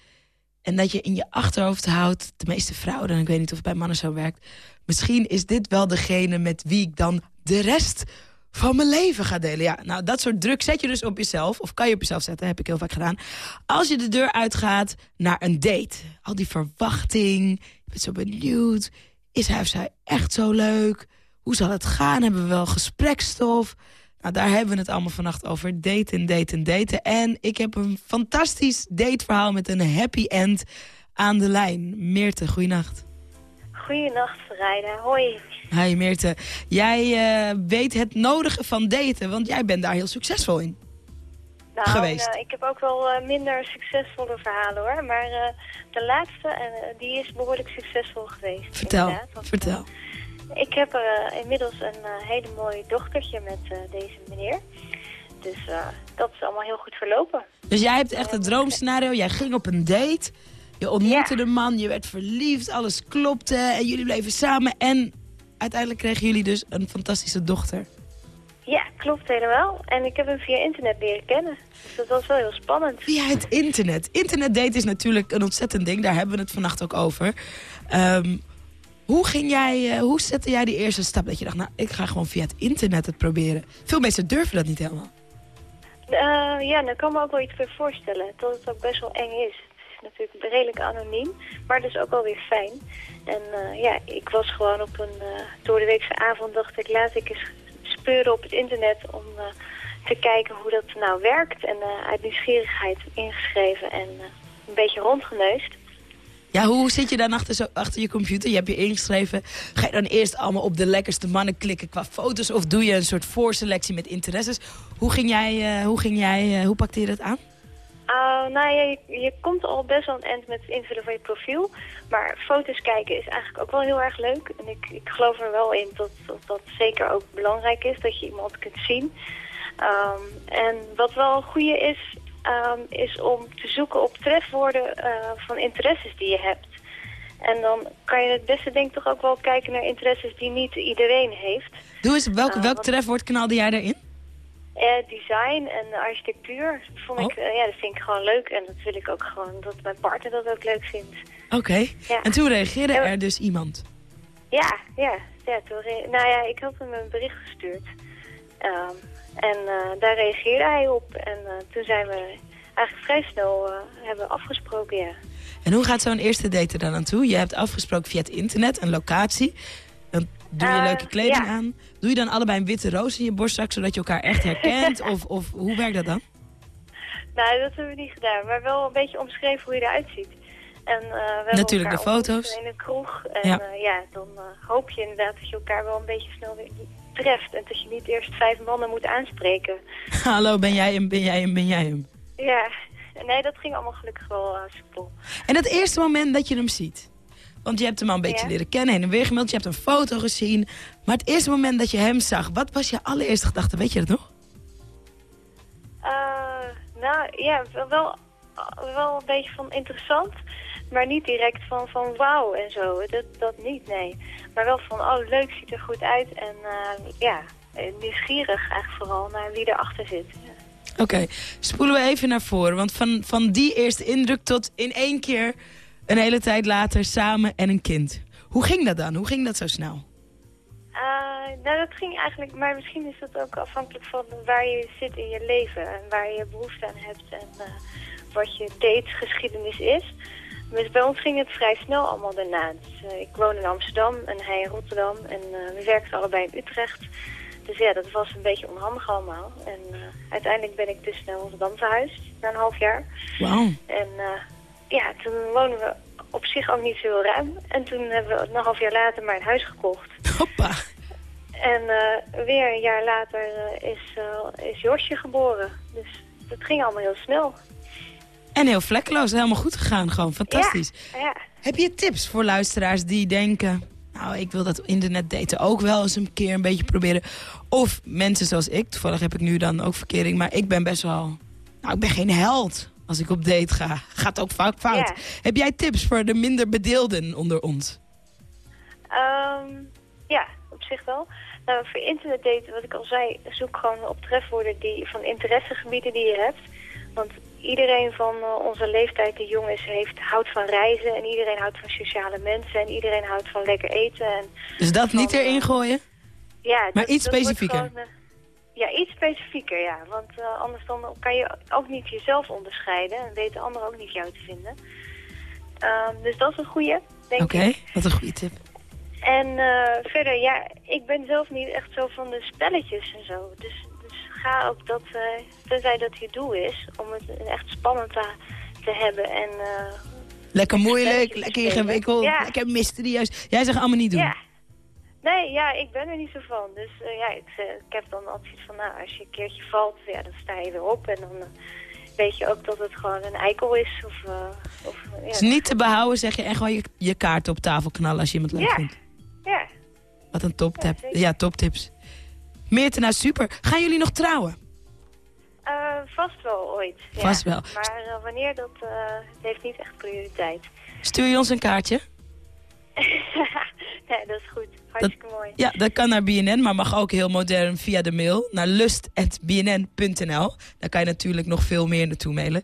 en dat je in je achterhoofd houdt, de meeste vrouwen... en ik weet niet of het bij mannen zo werkt... misschien is dit wel degene met wie ik dan de rest van mijn leven ga delen. Ja, nou, dat soort druk zet je dus op jezelf. Of kan je op jezelf zetten, heb ik heel vaak gedaan. Als je de deur uitgaat naar een date. Al die verwachting, je bent zo benieuwd. Is hij of zij echt zo leuk? Hoe zal het gaan? Hebben we wel gesprekstof? Nou, daar hebben we het allemaal vannacht over. Daten, daten, daten. En ik heb een fantastisch dateverhaal met een happy end aan de lijn. Meerte, goeienacht. Goeienacht, Verrijden. Hoi. Hi Meerte. Jij eh, weet het nodige van daten, want jij bent daar heel succesvol in. Nou, Geweest. nou, ik heb ook wel eh, minder succesvolle verhalen hoor. Maar eh, de laatste, en die is behoorlijk succesvol geweest. Vertel, vertel. Ik heb eh, inmiddels een eh, hele mooi dochtertje met eh, deze meneer. Dus dat is allemaal heel goed verlopen. Dus jij hebt echt het droomscenario. Jij ging op een date, je ontmoette de man, je werd verliefd, alles klopte en jullie bleven samen. En uiteindelijk kregen jullie dus een fantastische dochter. Ja, klopt helemaal. En ik heb hem via internet leren kennen. Dus dat was wel heel spannend. Via het internet. Internetdate is natuurlijk een ontzettend ding, daar hebben we het vannacht ook over. Ehm, hoe, ging jij, eh, hoe zette jij die eerste stap dat je dacht, nou, ik ga gewoon via het internet het proberen? Veel mensen durven dat niet helemaal. Eh, ja, daar kan me ook wel iets bij voorstellen. Dat het ook best wel eng is. Het is natuurlijk redelijk anoniem, maar dat is ook wel weer fijn. En eh, ja, ik was gewoon op een uh, door de weekse avond dacht ik, laat ik eens speuren op het internet om te kijken hoe dat nou werkt. En uit nieuwsgierigheid ingeschreven en een beetje rondgeneust. Ja, hoe zit je dan achter, zo, achter je computer? Je hebt je ingeschreven. Ga je dan eerst allemaal op de lekkerste mannen klikken qua foto's? Of doe je een soort voorselectie met interesses? Hoe ging jij, eh, hoe, ging jij, eh, hoe pakte je dat aan? Uh, nou je, komt al best wel een eind met het invullen van je profiel. Maar foto's kijken is eigenlijk ook wel heel erg leuk. En ik, ik geloof er wel in dat, dat zeker ook belangrijk is, dat je iemand kunt zien. Um, en wat wel een goede is, um, is om te zoeken op trefwoorden uh, van interesses die je hebt. En dan kan je het beste denk ik toch ook wel kijken naar interesses die niet iedereen heeft. Doe eens, welk, Uh, welk trefwoord knalde jij erin? Eh, design en architectuur vond ik, eh, ja, dat vind ik gewoon leuk. En dat wil ik ook gewoon, dat mijn partner dat ook leuk vindt. Oké. Ja. En toen reageerde er dus iemand. Ja, ja, ja. Toen nou ja, ik had hem een bericht gestuurd. Ehm, en eh, daar reageerde hij op. En eh, toen zijn we eigenlijk vrij snel eh, hebben afgesproken, ja. En hoe gaat zo'n eerste date er dan aan toe? Je hebt afgesproken via het internet, een locatie. Dan doe je leuke kleding ja. aan. Doe je dan allebei een witte roos in je borstzak, zodat je elkaar echt herkent? of, of hoe werkt dat dan? Nou, dat hebben we niet gedaan. Maar wel een beetje omschreven hoe je eruit ziet. En, eh, we Natuurlijk de foto's. In een kroeg. En Ja. ja, ja dan hoop je inderdaad dat je elkaar wel een beetje snel weer treft. En dat je niet eerst vijf mannen moet aanspreken. Hallo, ben jij hem, ben jij hem, ben jij hem? Ja, nee, dat ging allemaal gelukkig wel uh, soepel. En dat eerste moment dat je hem ziet. Want je hebt hem al een beetje Ja. leren kennen, heen en weer gemaild. Je hebt een foto gezien. Maar het eerste moment dat je hem zag, wat was je allereerste gedachte? Weet je dat nog? Eh, nou, ja, wel, wel een beetje van interessant. Maar niet direct van, van wauw en zo. Dat, dat niet, nee. Maar wel van, oh leuk, ziet er goed uit. En eh, ja, eh, nieuwsgierig eigenlijk vooral naar wie erachter zit. Oké, spoelen we even naar voren. Want van, van die eerste indruk tot in één keer een hele tijd later samen en een kind. Hoe ging dat dan? Hoe ging dat zo snel? Eh, nou, dat ging eigenlijk, maar misschien is dat ook afhankelijk van waar je zit in je leven en waar je behoefte aan hebt en wat je datesgeschiedenis is. Dus bij ons ging het vrij snel allemaal daarna. Dus, eh, ik woon in Amsterdam en hij in Rotterdam en eh, we werkten allebei in Utrecht. Dus ja, dat was een beetje onhandig allemaal. En eh, uiteindelijk ben ik dus naar Rotterdam verhuisd, na een half jaar. Wauw. En ja, toen wonen we op zich ook niet zo heel ruim. En toen hebben we een half jaar later maar een huis gekocht. Hoppa. En weer een jaar later is, is Josje geboren. Dus dat ging allemaal heel snel. En heel vlekkeloos, helemaal goed gegaan. Gewoon fantastisch. Ja. Heb je tips voor luisteraars die denken... nou, ik wil dat internet daten ook wel eens een keer een beetje proberen. Of mensen zoals ik, toevallig heb ik nu dan ook verkering... maar ik ben best wel... Nou, ik ben geen held als ik op date ga. Gaat ook vaak fout. Ja. Heb jij tips voor de minder bedeelden onder ons? Ehm, ja, op zich wel. Nou, voor internetdaten, wat ik al zei, zoek gewoon op trefwoorden die, van interessegebieden die je hebt. Want iedereen van eh, onze leeftijd die jong is, heeft, houdt van reizen. En iedereen houdt van sociale mensen. En iedereen houdt van lekker eten. En, Dus dat niet erin gooien? ja, Maar dat- iets dat specifieker. gewoon, eh, ja, iets specifieker, ja. Want eh, anders dan kan je ook niet jezelf onderscheiden. En weten anderen ook niet jou te vinden. Ehm, dus dat is een goeie, denk Oké, ik. wat een goede tip. En eh, verder, ja, ik ben zelf niet echt zo van de spelletjes en zo. Dus ga ook dat, eh, tenzij dat je doel is, om het echt spannend te, te hebben. En, eh, Lekker moeilijk, lekker ingewikkeld, Ja. lekker mysterieus. Jij zegt allemaal niet doen. Ja. Nee, ja, ik ben er niet zo van. Dus eh, ja, ik, ik heb dan altijd iets van, nou, als je een keertje valt, ja, dan sta je weer op. En dan weet je ook dat het gewoon een eikel is. Of, of, ja. Het is niet te behouden, zeg je, en gewoon je, je kaarten op tafel knallen als je iemand leuk Ja. vindt. Ja. Wat een toptip. Ja, toptips. Meerte, nou super. Gaan jullie nog trouwen? Eh, vast wel ooit. ja. Vast wel. Maar eh, wanneer, dat eh, heeft niet echt prioriteit. Stuur je ons een kaartje? nee, dat is goed. Hartstikke mooi. Ja, dat kan naar BNN, maar mag ook heel modern via de mail. Naar lust.bnn.nl. Daar kan je natuurlijk nog veel meer naartoe mailen.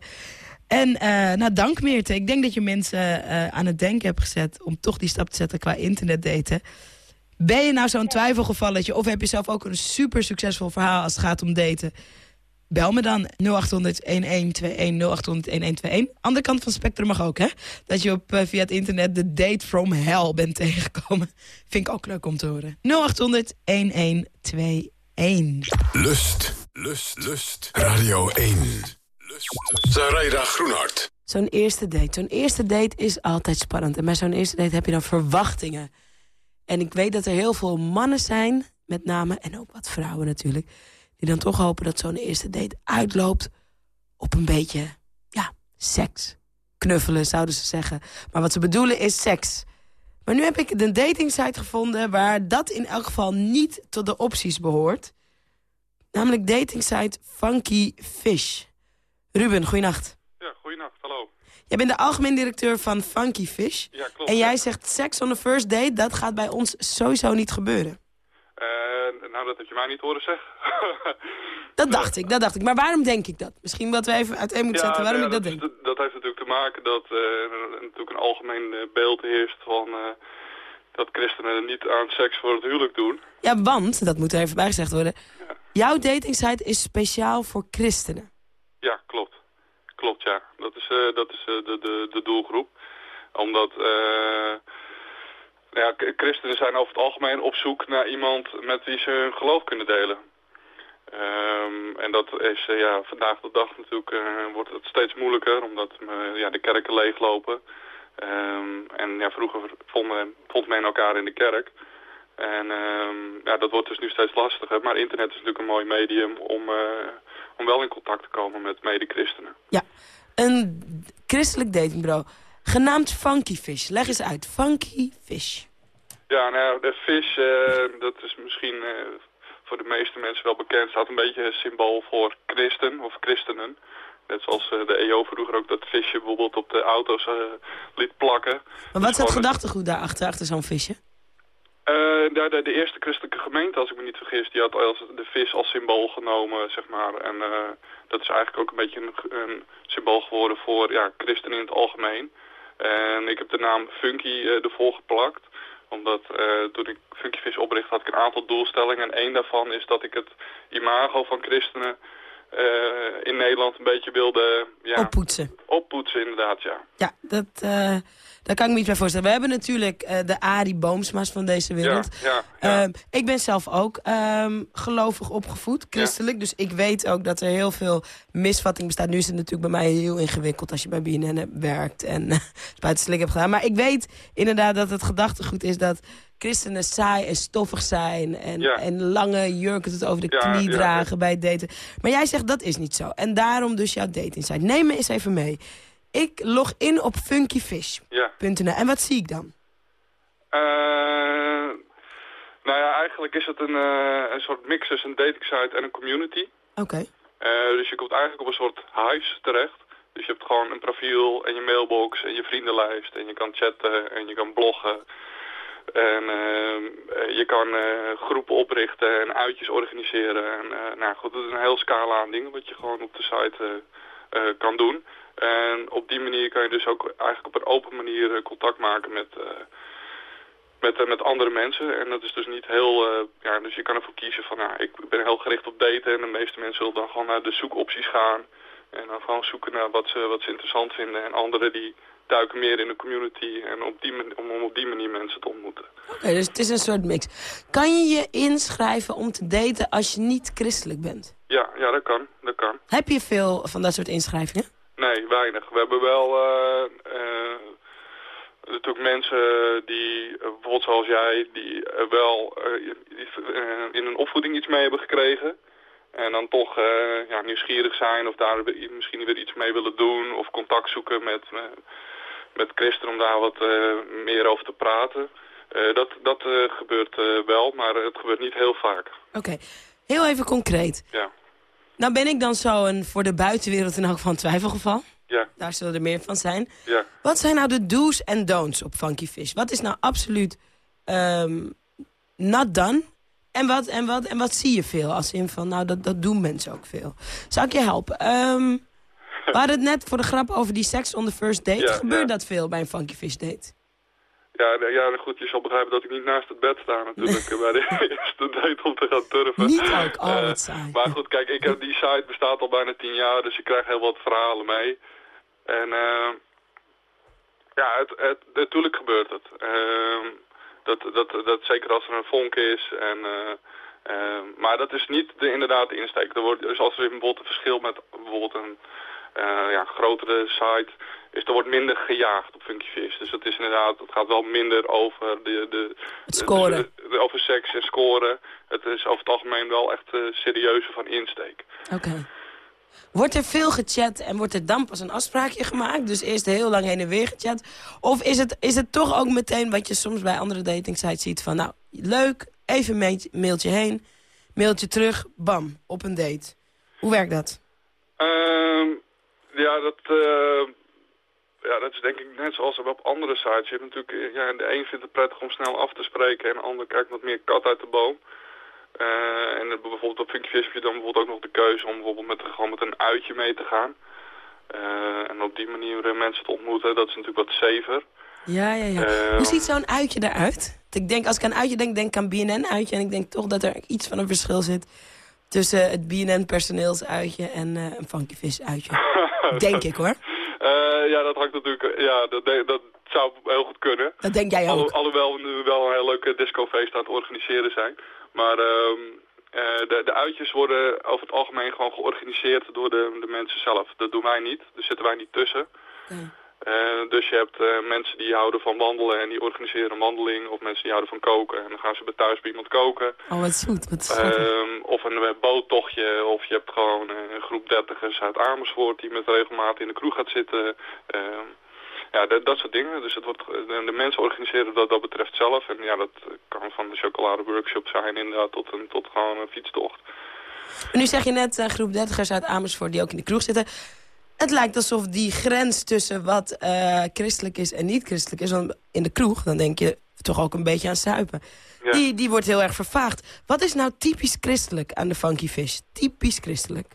En nou, dank Meerte. Ik denk dat je mensen aan het denken hebt gezet... om toch die stap te zetten qua internetdaten. Ben je nou zo'n twijfelgevalletje... of heb je zelf ook een super succesvol verhaal als het gaat om daten... Bel me dan 0800-1121, 0800-1121. Andere kant van het spectrum mag ook, hè? Dat je op, eh, via het internet de date from hell bent tegengekomen. Vind ik ook leuk om te horen. 0800-1121. Lust, lust, lust. Radio 1. Lust. Zaraida Groenhart. Zo'n eerste date. Zo'n eerste date is altijd spannend. En bij zo'n eerste date heb je dan verwachtingen. En ik weet dat er heel veel mannen zijn, met name, en ook wat vrouwen natuurlijk... die dan toch hopen dat zo'n eerste date uitloopt op een beetje, ja, seks. Knuffelen, zouden ze zeggen. Maar wat ze bedoelen is seks. Maar nu heb ik een datingsite gevonden... waar dat in elk geval niet tot de opties behoort. Namelijk datingsite Funky Fish. Ruben, goeienacht. Ja, goeienacht, hallo. Jij bent de algemeen directeur van Funky Fish. Ja, klopt. En jij ja. zegt seks on the first date, dat gaat bij ons sowieso niet gebeuren. Eh, nou, dat heb je mij niet horen zeggen. Dat dacht ik, dat dacht ik. Maar waarom denk ik dat? Misschien wat we even uiteen moeten zetten waarom nou ik ja, dat denk. is- dat heeft natuurlijk te maken dat eh, er natuurlijk een algemeen eh, beeld heerst van eh, dat christenen niet aan seks voor het huwelijk doen. Ja, want, dat moet er even bijgezegd worden... jouw datingsite is speciaal voor christenen. Ja, klopt. Klopt, ja. Dat is, eh, dat is eh, de, de, de doelgroep. Omdat eh, ja, christenen zijn over het algemeen op zoek naar iemand met wie ze hun geloof kunnen delen. Ehm, en dat is ja, vandaag de dag natuurlijk wordt het steeds moeilijker omdat ja, de kerken leeglopen. Ehm, en ja, vroeger vond men, vond men elkaar in de kerk. En ehm, ja, dat wordt dus nu steeds lastiger. Maar internet is natuurlijk een mooi medium om, eh, om wel in contact te komen met mede-christenen. Ja, een christelijk datingbureau. Genaamd Funky Fish. Leg eens uit. Funky Fish. Ja, nou de vis, eh, dat is misschien eh, voor de meeste mensen wel bekend. staat een beetje een symbool voor christen of christenen. Net zoals de EO vroeger ook dat visje bijvoorbeeld op de auto's liet plakken. Maar wat is het gewoon een- gedachtegoed daarachter, achter zo'n visje? Eh, de, de, eerste christelijke gemeente, als ik me niet vergis, die had de vis als symbool genomen, zeg maar. En eh, dat is eigenlijk ook een beetje een, een symbool geworden voor ja, christenen in het algemeen. En ik heb de naam Funky eh, ervoor geplakt omdat toen ik Funky Vis oprichtte had ik een aantal doelstellingen. En één daarvan is dat ik het imago van christenen in Nederland een beetje wilde... Ja, Oppoetsen. Oppoetsen, inderdaad, ja. Ja, dat, eh, daar kan ik me niet bij voorstellen. We hebben natuurlijk eh, de Arie Boomsma's van deze wereld. Ja, ja, Ehm, ik ben zelf ook ehm, gelovig opgevoed, christelijk. Dus ik weet ook dat er heel veel misvatting bestaat. Nu is het natuurlijk bij mij heel ingewikkeld als je bij BNN hebt- werkt en uh, spuitenslik hebt gedaan. Maar ik weet inderdaad dat het gedachtegoed is dat christenen saai en stoffig zijn. En, Ja. en lange jurken tot over de Ja, knie ja, dragen bij het daten. Maar jij zegt dat is niet zo. En daarom dus jouw dating site. Neem me eens even mee. Ik log in op funkyfish.nl. En wat zie ik dan? Eh, nou ja, eigenlijk is het een, eh, een soort mix tussen een dating site en een community. Oké. Eh, dus je komt eigenlijk op een soort hives terecht. Dus je hebt gewoon een profiel en je mailbox en je vriendenlijst. En je kan chatten en je kan bloggen. En ehm, eh, je kan eh, groepen oprichten en uitjes organiseren. En, eh, nou goed, het is een heel scala aan dingen wat je gewoon op de site kan doen. En op die manier kan je dus ook eigenlijk op een open manier contact maken met, met, met andere mensen. En dat is dus niet heel... ja, dus je kan ervoor kiezen van, nou, ik ben heel gericht op daten. En de meeste mensen zullen dan gewoon naar de zoekopties gaan. En dan gewoon zoeken naar wat ze, wat ze interessant vinden. En anderen die duiken meer in de community. En op die, om, om op die manier mensen te ontmoeten. Oké, dus het is een soort mix. Kan je je inschrijven om te daten als je niet christelijk bent? Ja, ja, dat kan. Dat kan. Heb je veel van dat soort inschrijvingen? Nee, weinig. We hebben wel eh, eh, natuurlijk mensen die, bijvoorbeeld zoals jij, die eh, wel in hun opvoeding iets mee hebben gekregen. En dan toch eh, ja, nieuwsgierig zijn of daar misschien weer iets mee willen doen. Of contact zoeken met, met christenen om daar wat eh, meer over te praten. Eh, dat dat eh, gebeurt wel, maar het gebeurt niet heel vaak. Oké, heel even concreet. Ja, Nou ben ik dan zo een voor de buitenwereld in elk een twijfelgeval. ja, Daar zullen er meer van zijn. ja. Wat zijn nou de do's en don'ts op Funky Fish? Wat is nou absoluut ehm not done? En wat, en, wat, en wat zie je veel? Als in van, nou, dat, dat doen mensen ook veel. Zou ik je helpen? Ehm we hadden het net voor de grap over die seks on the first date. Ja, Gebeurt ja. dat veel bij een Funky Fish date? Ja, ja, goed, je zal begrijpen dat ik niet naast het bed sta natuurlijk eh, bij de eerste date om te gaan turven. Niet ook, oh, Eh, wat saai. Maar goed, kijk, ik heb, die site bestaat al bijna tien jaar, dus ik krijg heel wat verhalen mee. En eh, ja, het, het, natuurlijk gebeurt het. Ehm, dat, dat, dat, zeker als er een vonk is. En, eh, eh, maar dat is niet de, inderdaad de insteek. Er wordt, dus als er bijvoorbeeld een verschil met bijvoorbeeld een eh, ja, grotere site is, er wordt minder gejaagd op Funky Fish. Dus het is inderdaad, het gaat wel minder over de, de, Het scoren. de- de- over seks en scoren. Het is over het algemeen wel echt eh serieuzer van insteek. Oké. Wordt er veel gechat en wordt er dan pas een afspraakje gemaakt? Dus eerst heel lang heen en weer gechat? Of is het, is het toch ook meteen wat je soms bij andere datingsites ziet van... nou, leuk, even een mailtje, heen, mailtje terug, bam, op een date. Hoe werkt dat? Ehm, ja, dat, eh, ja, dat is denk ik net zoals op andere sites. Je hebt natuurlijk, eh, ja, de een vindt het prettig om snel af te spreken en de ander kijkt wat meer kat uit de boom. Eh, en bijvoorbeeld op Fish heb je dan bijvoorbeeld ook nog de keuze om bijvoorbeeld met, gewoon met een uitje mee te gaan. En op die manier mensen te ontmoeten, dat is natuurlijk wat safer. Ja, ja, ja. Hoe ziet zo'n uitje eruit? Ik denk, als ik aan uitje denk, denk ik aan BNN-uitje. En ik denk toch dat er iets van een verschil zit tussen het BNN-personeelsuitje en eh, een Funky Fish-uitje. denk ik, hoor. Eh, ja, dat hangt natuurlijk, eh, ja, dat, dat zou heel goed kunnen. Dat denk jij ook. Alho- alhoewel we nu wel een heel leuke discofeest aan het organiseren zijn. Maar ehm, eh, de, de uitjes worden over het algemeen gewoon georganiseerd door de, de mensen zelf. Dat doen wij niet, daar zitten wij niet tussen. Eh, dus je hebt eh, mensen die houden van wandelen en die organiseren een wandeling. Of mensen die houden van koken en dan gaan ze bij thuis bij iemand koken. Oh, wat zoet, wat schattig. Ehm, of een eh, boottochtje, of je hebt gewoon een groep dertigers uit Amersfoort die met regelmaat in de kroeg gaat zitten. Ehm, ja, dat, dat soort dingen. Dus het wordt, de, de mensen organiseren dat dat betreft zelf. En ja, dat kan van de chocoladeworkshop zijn inderdaad tot, een, tot gewoon een fietstocht. En nu zeg je net groep dertigers uit Amersfoort die ook in de kroeg zitten. Het lijkt alsof die grens tussen wat eh, christelijk is en niet christelijk is. Want in de kroeg, dan denk je toch ook een beetje aan suipen. Ja. Die, die wordt heel erg vervaagd. Wat is nou typisch christelijk aan de Funky Fish? Typisch christelijk.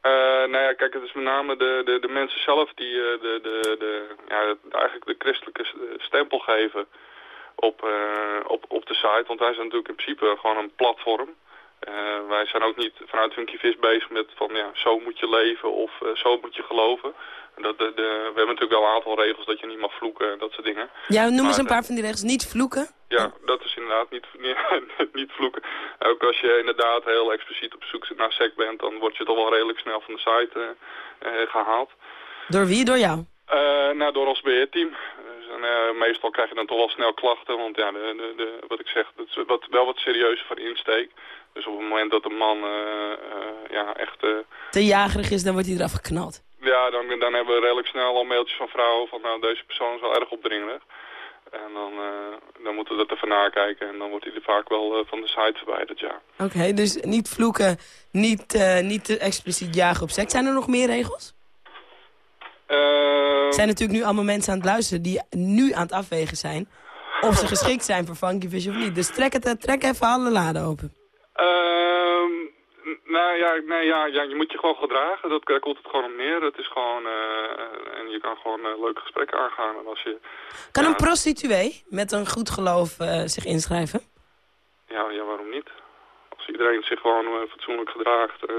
Eh, nou ja, kijk, het is met name de, de, de mensen zelf die eh, de, de, de, ja, eigenlijk de christelijke stempel geven op, op, op de site. Want wij zijn natuurlijk in principe gewoon een platform. Eh, wij zijn ook niet vanuit Funky Vis bezig met van ja, zo moet je leven of eh, zo moet je geloven. En Dat, de, de, we hebben natuurlijk wel een aantal regels dat je niet mag vloeken en dat soort dingen. Ja, noem eens een paar van die regels. Niet vloeken. Ja, dat is inderdaad niet, niet, niet vloeken. Ook als je inderdaad heel expliciet op zoek naar sec bent, dan word je toch wel redelijk snel van de site eh, eh, gehaald. Door wie? Door jou? Eh, nou, door ons beheerteam. Dus, en, eh, meestal krijg je dan toch wel snel klachten, want ja, de, de, de, wat ik zeg, dat is wat, wel wat serieuzer van insteek. Dus op het moment dat een man eh, eh, ja, echt... eh, Te jagerig is, dan wordt hij eraf geknald. ja, dan, dan hebben we redelijk snel al mailtjes van vrouwen van nou, deze persoon is wel erg opdringerig. En dan, dan moeten we dat even nakijken en dan wordt hij er vaak wel van de site verwijderd, ja. Oké, dus niet vloeken, niet, niet te expliciet jagen op seks. Zijn er nog meer regels? Er zijn natuurlijk nu allemaal mensen aan het luisteren die nu aan het afwegen zijn... of ze geschikt zijn voor Funky Fish of niet. Dus trek, het, trek even alle laden open. Ehm, nou ja, nee, ja, ja, je moet je gewoon gedragen. Dat, daar komt het gewoon op neer. Het is gewoon, eh, en je kan gewoon eh, leuke gesprekken aangaan. En als je, Kan een prostituee met een goed geloof eh, zich inschrijven? ja, ja, waarom niet? Als iedereen zich gewoon eh, fatsoenlijk gedraagt eh,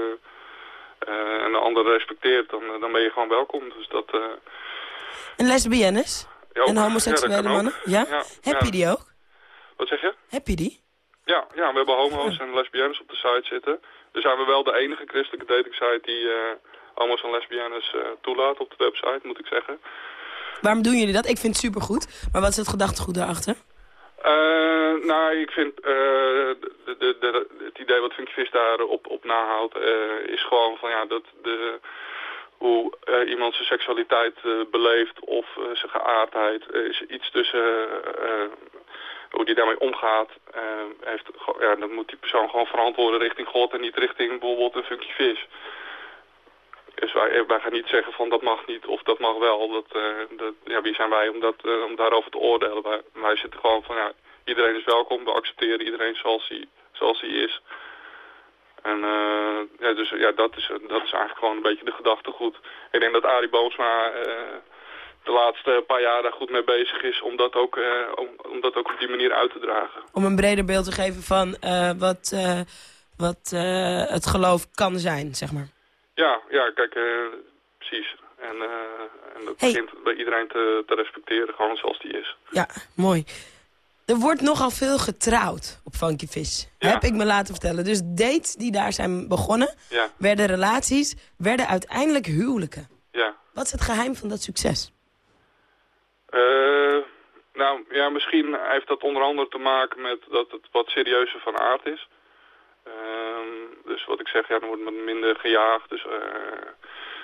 eh, en de ander respecteert, dan, eh, dan ben je gewoon welkom. Dus dat... eh, En lesbiennes? ja, en homoseksuele mannen? Ja? Heb je die ook? Wat zeg je? Heb je die? Ja, ja, we hebben homo's en lesbiennes op de site zitten. Dus zijn we wel de enige christelijke datingsite die eh, homo's en lesbiennes eh, toelaat op de website, moet ik zeggen. Waarom doen jullie dat? Ik vind het supergoed. Maar wat is het gedachtegoed daarachter? Eh, nou, ik vind de, de, de, het idee wat Funky Vis daar op, op nahoudt, is gewoon van ja, dat de, hoe iemand zijn seksualiteit beleeft of zijn geaardheid, is iets tussen hoe die daarmee omgaat. eh, heeft, ja, dan moet die persoon gewoon verantwoorden richting God en niet richting bijvoorbeeld een Funky Vis. Dus wij, wij gaan niet zeggen van dat mag niet of dat mag wel. Dat, eh, dat, ja, wie zijn wij om, dat, eh, om daarover te oordelen? Wij, wij zitten gewoon van ja, iedereen is welkom. We accepteren iedereen zoals hij, zoals hij is. En eh, ja, dus ja, dat is, dat is eigenlijk gewoon een beetje de gedachtegoed. Ik denk dat Arie Boomsma eh, de laatste paar jaar daar goed mee bezig is om dat ook, eh, om, om dat ook op die manier uit te dragen. Om een breder beeld te geven van eh, wat, eh, wat het geloof kan zijn, zeg maar. Ja, ja kijk, precies. En, en dat Hey. begint bij iedereen te, te respecteren, gewoon zoals die is. Ja, mooi. Er wordt nogal veel getrouwd op Funky Fish. Heb ik me laten vertellen. Dus dates die daar zijn begonnen, Ja, werden relaties, werden uiteindelijk huwelijken. ja. Wat is het geheim van dat succes? Eh, nou, ja, misschien heeft dat onder andere te maken met dat het wat serieuzer van aard is. Ehm, dus wat ik zeg, ja, dan wordt met minder gejaagd. Dus, eh,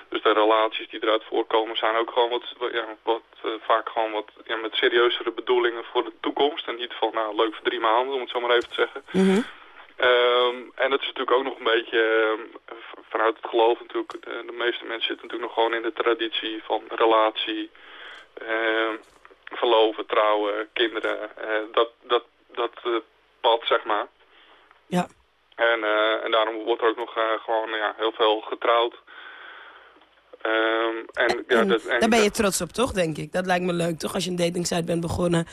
dus de relaties die eruit voorkomen zijn ook gewoon wat, ja, wat eh, vaak gewoon wat ja, met serieuzere bedoelingen voor de toekomst. En niet van, nou, leuk voor drie maanden, om het zo maar even te zeggen. Ehm, en dat is natuurlijk ook nog een beetje vanuit het geloof natuurlijk. De, de meeste mensen zitten natuurlijk nog gewoon in de traditie van relatie, verloven, trouwen, kinderen. eh, dat dat, dat eh, pad, zeg maar. Ja. En, eh, en daarom wordt er ook nog eh, gewoon ja, heel veel getrouwd. Ehm, en, ja, dat, en, daar ben je trots op, toch, denk ik? Dat lijkt me leuk, toch? Als je een datingsite bent begonnen,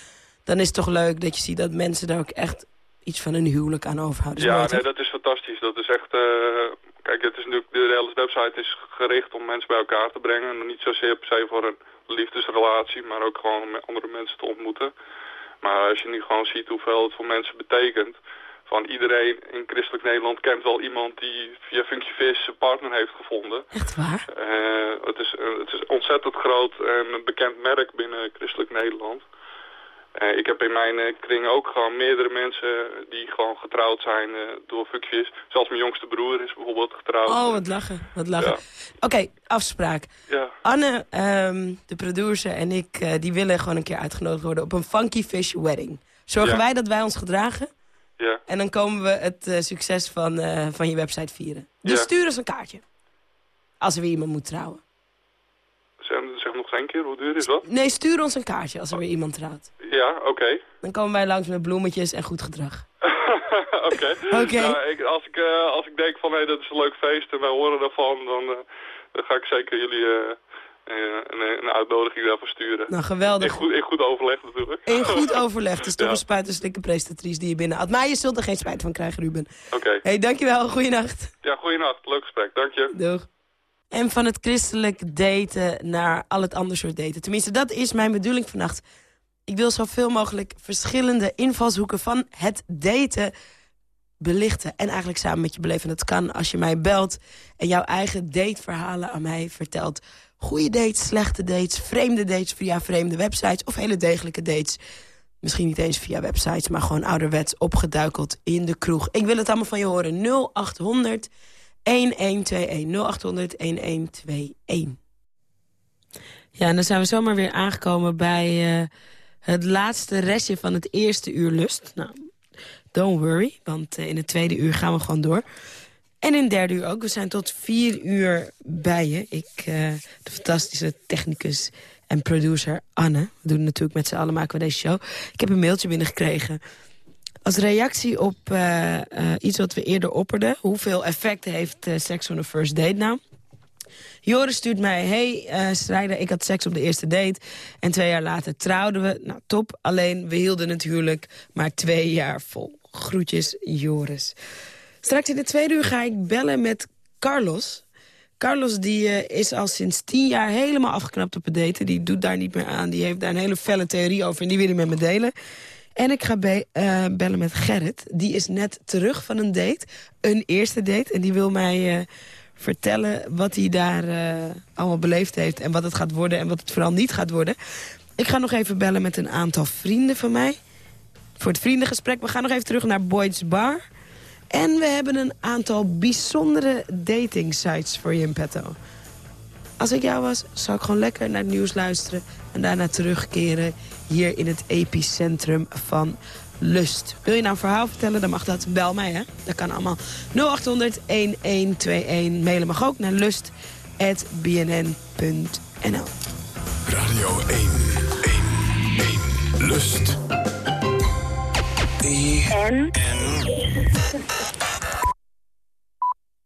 dan is het toch leuk dat je ziet dat mensen daar ook echt iets van een huwelijk aan overhouden. Ja, nee, dat is fantastisch. Dat is echt... eh, kijk, het is natuurlijk, de hele website is gericht om mensen bij elkaar te brengen. En niet zozeer per se voor een liefdesrelatie, maar ook gewoon om met andere mensen te ontmoeten. Maar als je nu gewoon ziet hoeveel het voor mensen betekent... Van iedereen in christelijk Nederland kent wel iemand die via Funky Vis een partner heeft gevonden. Echt waar? Eh, het, is, eh, het is ontzettend groot en een bekend merk binnen christelijk Nederland. Eh, ik heb in mijn eh, kring ook gewoon meerdere mensen die gewoon getrouwd zijn eh, door Fuckvis. Zelfs mijn jongste broer is bijvoorbeeld getrouwd. Oh, wat lachen, wat lachen. Oké, afspraak. Ja. Anne, ehm, de producer en ik, die willen gewoon een keer uitgenodigd worden op een Funky Fish wedding. Zorgen Ja. wij dat wij ons gedragen? Ja. En dan komen we het succes van, van je website vieren. Dus stuur ons een kaartje. Als er weer iemand moet trouwen. Één keer, hoe duur is dat? Nee, stuur ons een kaartje als er weer iemand trouwt. Ja, oké. Dan komen wij langs met bloemetjes en goed gedrag. Oké. Oké. Nou, als, ik, eh, als ik denk van hé, dat is een leuk feest en wij horen daarvan, dan, eh, dan ga ik zeker jullie eh, een, een uitnodiging daarvoor sturen. Nou, geweldig. In goed, in goed overleg natuurlijk. In goed overleg. Is toch Ja. een spuiterslikke presentatrice die je binnen had. Maar je zult er geen spijt van krijgen, Ruben. Oké. hey, dankjewel. Goeienacht. Ja, goeienacht. Leuk gesprek. Dank je. Doeg. En van het christelijk daten naar al het andere soort daten. Tenminste, dat is mijn bedoeling vannacht. Ik wil zoveel mogelijk verschillende invalshoeken van het daten belichten. En eigenlijk samen met je beleven. Dat kan als je mij belt en jouw eigen dateverhalen aan mij vertelt. Goede dates, slechte dates, vreemde dates via vreemde websites... of hele degelijke dates. Misschien niet eens via websites, maar gewoon ouderwets opgeduikeld in de kroeg. Ik wil het allemaal van je horen. 0800 1121 0800 1121. Ja, en dan zijn we zomaar weer aangekomen bij eh, het laatste restje van het eerste uur lust. Nou, don't worry, want eh, in het tweede uur gaan we gewoon door. En in het derde uur ook. We zijn tot vier uur bij je. Ik, eh, de fantastische technicus en producer Anne. We doen natuurlijk met z'n allen, maken we deze show. Ik heb een mailtje binnengekregen. Als reactie op eh, eh, iets wat we eerder opperden. Hoeveel effect heeft uh, seks on a first date nou? Joris stuurt mij, hey uh, Strijder, ik had seks op de eerste date. En twee jaar later trouwden we. Nou, top. Alleen, we hielden natuurlijk maar twee jaar vol. Groetjes, Joris. Straks in de tweede uur ga ik bellen met Carlos. Carlos die, is al sinds tien jaar helemaal afgeknapt op het daten. Die doet daar niet meer aan. Die heeft daar een hele felle theorie over en die wil hij met me delen. En ik ga be uh, bellen met Gerrit. Die is net terug van een date. Een eerste date. En die wil mij uh, vertellen wat hij daar allemaal beleefd heeft. En wat het gaat worden en wat het vooral niet gaat worden. Ik ga nog even bellen met een aantal vrienden van mij. Voor het vriendengesprek. We gaan nog even terug naar Boyd's Bar. En we hebben een aantal bijzondere dating sites voor je in petto. Als ik jou was, zou ik gewoon lekker naar het nieuws luisteren... en daarna terugkeren hier in het epicentrum van Lust. Wil je nou een verhaal vertellen, dan mag dat. Bel mij, hè. Dat kan allemaal. 0800-1121. Mailen mag ook naar lust.bnn.nl. Radio 1, 1, 1. Lust.